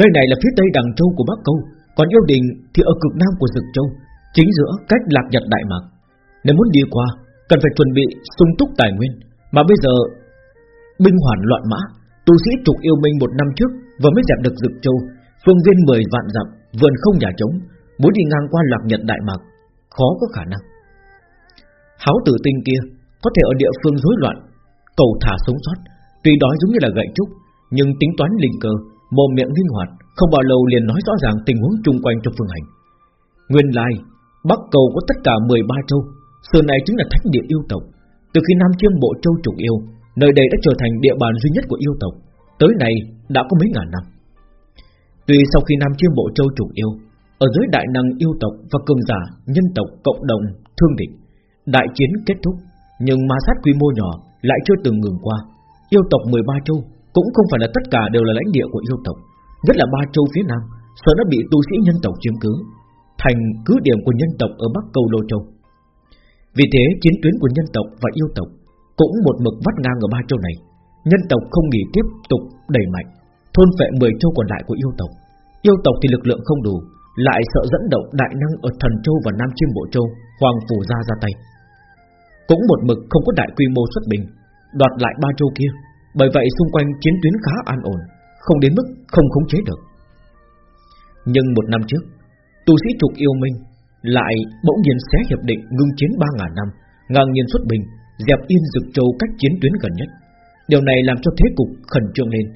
Nơi này là phía tây đằng châu của Bắc Câu, Còn yêu đình thì ở cực nam của Dực Châu, Chính giữa cách lạc nhật Đại Mạc. Nếu muốn đi qua, Cần phải chuẩn bị sung túc tài nguyên. Mà bây giờ, Binh hoàn loạn mã, Tu sĩ trục yêu minh một năm trước Vừa mới dẹp được Dực Châu, Phương viên 10 vạn dặm, Vườn không nhà trống, Muốn đi ngang qua lạc nhật Đại Mạc, Khó có khả năng. Háo tử tinh kia Có thể ở địa phương rối loạn, Cầu thả sống sót, Tuy đói giống như là gậy trúc nhưng tính toán linh cơ, Mồm miệng linh hoạt, Không bao lâu liền nói rõ ràng tình huống chung quanh trong phương hành. Nguyên lai, Bắc cầu có tất cả 13 châu, xưa này chính là thánh địa yêu tộc. Từ khi Nam Chiêm Bộ Châu trục yêu, Nơi đây đã trở thành địa bàn duy nhất của yêu tộc, Tới nay đã có mấy ngàn năm. Tuy sau khi Nam Chiêm Bộ Châu trục yêu, Ở dưới đại năng yêu tộc và cường giả, Nhân tộc, cộng đồng, thương địch, Đại chiến kết thúc, Nhưng ma sát quy mô nhỏ lại chưa từng ngừng qua. Yêu tộc 13 châu cũng không phải là tất cả đều là lãnh địa của yêu tộc, Nhất là ba châu phía Nam, Sợ nó bị tu sĩ nhân tộc chiếm cứ, Thành cứ điểm của nhân tộc ở Bắc cầu Lô Châu. Vì thế, chiến tuyến của nhân tộc và yêu tộc Cũng một mực vắt ngang ở ba châu này. Nhân tộc không nghỉ tiếp tục đẩy mạnh, Thôn phệ 10 châu còn lại của yêu tộc. Yêu tộc thì lực lượng không đủ, Lại sợ dẫn động đại năng ở Thần Châu và Nam Chiêm Bộ Châu, Hoàng Phủ ra ra tay. Cũng một mực không có đại quy mô xuất bình Đoạt lại ba châu kia. Bởi vậy xung quanh chiến tuyến khá an ổn, Không đến mức không khống chế được. Nhưng một năm trước, Tu sĩ trục yêu minh Lại bỗng nhiên xé hiệp định ngưng chiến 3.000 năm, Ngang nhiên xuất bình Dẹp yên dực châu cách chiến tuyến gần nhất. Điều này làm cho thế cục khẩn trương lên.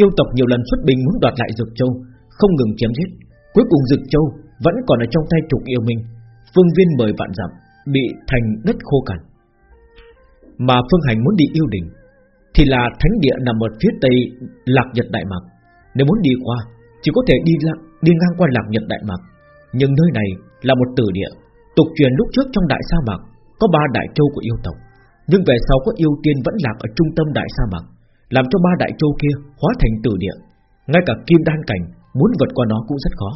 Yêu tộc nhiều lần xuất binh muốn đoạt lại dực Châu, Không ngừng chém giết. Cuối cùng dực Châu vẫn còn ở trong tay trục yêu minh. Phương viên mời vạn dặm Bị thành đất khô cằn. Mà Phương Hành muốn đi yêu đỉnh thì là thánh địa nằm ở phía tây Lạc Nhật Đại Mạc. Nếu muốn đi qua, Chỉ có thể đi đi ngang qua lạc nhật Đại Mạc. Nhưng nơi này là một tử địa, Tục truyền lúc trước trong Đại Sa Mạc Có ba đại châu của yêu tộc. Nhưng về sau có yêu tiên vẫn lạc ở trung tâm Đại Sa Mạc, Làm cho ba đại châu kia hóa thành tử địa. Ngay cả kim đan cảnh Muốn vượt qua nó cũng rất khó.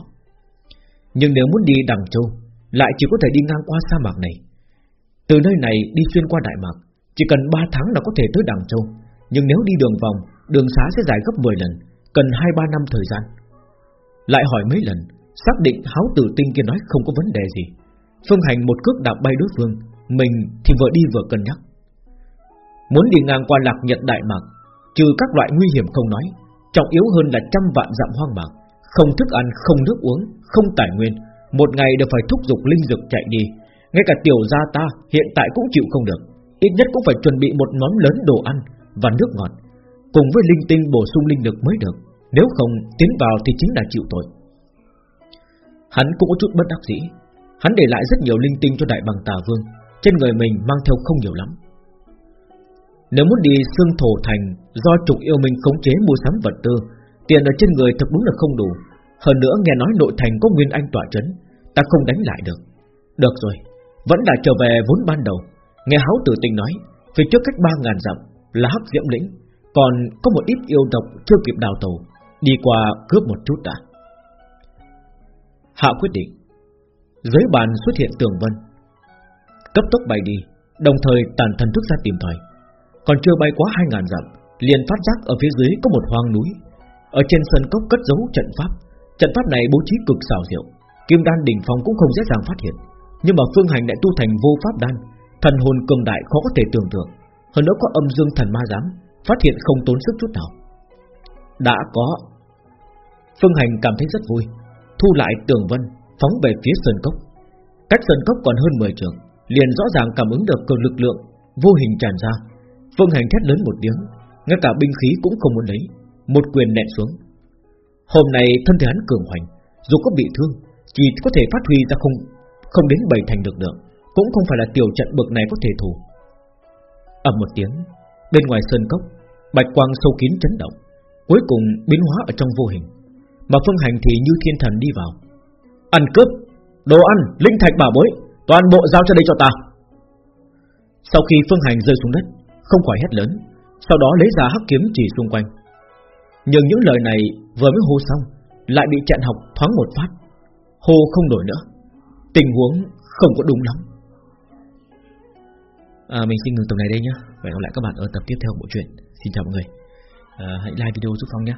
Nhưng nếu muốn đi đằng châu, Lại chỉ có thể đi ngang qua sa mạc này. Từ nơi này đi xuyên qua Đại Mạc, Chỉ cần 3 tháng là có thể tới đằng châu. Nhưng nếu đi đường vòng Đường xá sẽ dài gấp 10 lần Cần 2-3 năm thời gian. Lại hỏi mấy lần Xác định háo tử tinh kia nói không có vấn đề gì. Phương hành một cước đạp bay đối phương Mình thì vừa đi vừa cân nhắc. Muốn đi ngang qua lạc nhật Đại Mạc Trừ các loại nguy hiểm không nói Trọng yếu hơn là trăm vạn dặm hoang mạc. Không thức ăn, không nước uống, không tài nguyên Một ngày đều phải thúc giục linh dược chạy đi. Ngay cả tiểu gia ta hiện tại cũng chịu không được Ít nhất cũng phải chuẩn bị một món lớn đồ ăn. Và nước ngọt, Cùng với linh tinh bổ sung linh lực mới được, Nếu không tiến vào thì chính là chịu tội. Hắn cũng có chút bất đắc dĩ, Hắn để lại rất nhiều linh tinh cho đại bằng tà vương, Trên người mình mang theo không nhiều lắm. Nếu muốn đi xương thổ thành Do trục yêu mình khống chế mua sắm vật tư, Tiền ở trên người thật đúng là không đủ. Hơn nữa nghe nói nội thành có Nguyên Anh tỏa chấn Ta không đánh lại được. Được rồi, Vẫn là trở về vốn ban đầu. Nghe háo tử tình nói, Phía trước cách ba ngàn dặm là hắc diễm lĩnh, Còn có một ít yêu độc chưa kịp đào tàu Đi qua cướp một chút đã. Hạ quyết định, Dưới bàn xuất hiện tường vân, Cấp tốc bay đi, Đồng thời tàn thần thức ra tìm thời Còn chưa bay quá hai ngàn dặm, liền phát giác ở phía dưới có một hoang núi. Ở trên sân cốc cất giấu trận pháp Trận pháp này bố trí cực xảo diệu. Kim đan đỉnh phong cũng không dễ dàng phát hiện, Nhưng mà phương hành lại tu thành vô pháp đan, Thần hồn cường đại khó có thể tưởng tượng. Hơn nữa có âm dương thần ma giám, Phát hiện không tốn sức chút nào. Đã có. Phương hành cảm thấy rất vui, Thu lại tường vân, Phóng về phía sơn cốc. Cách sơn cốc còn hơn 10 trường, Liền rõ ràng cảm ứng được cường lực lượng, Vô hình tràn ra. Phương hành thét lớn một tiếng, ngay cả binh khí cũng không muốn lấy, Một quyền nện xuống. Hôm nay thân thể hắn cường hoành, Dù có bị thương, Chỉ có thể phát huy ra không Không đến bảy thành được lượng, Cũng không phải là tiểu trận bậc này có thể thủ ầm một tiếng. Bên ngoài sơn cốc Bạch quang sâu kín chấn động Cuối cùng biến hóa ở trong vô hình. Mà phương hành thì như thiên thần đi vào. Ăn cướp Đồ ăn, linh thạch bảo bối Toàn bộ giao cho đây cho ta. Sau khi phương hành rơi xuống đất Không khỏi hét lớn sau đó lấy ra hắc kiếm chỉ xung quanh. Nhưng những lời này vừa mới hô xong Lại bị chặn học thoáng một phát. Hô không nổi nữa. Tình huống không có đúng lắm à, Mình xin ngừng tập này đây nhé Hẹn gặp lại các bạn ở tập tiếp theo của bộ truyện. Xin chào mọi người. À, Hãy like video giúp Phong nhé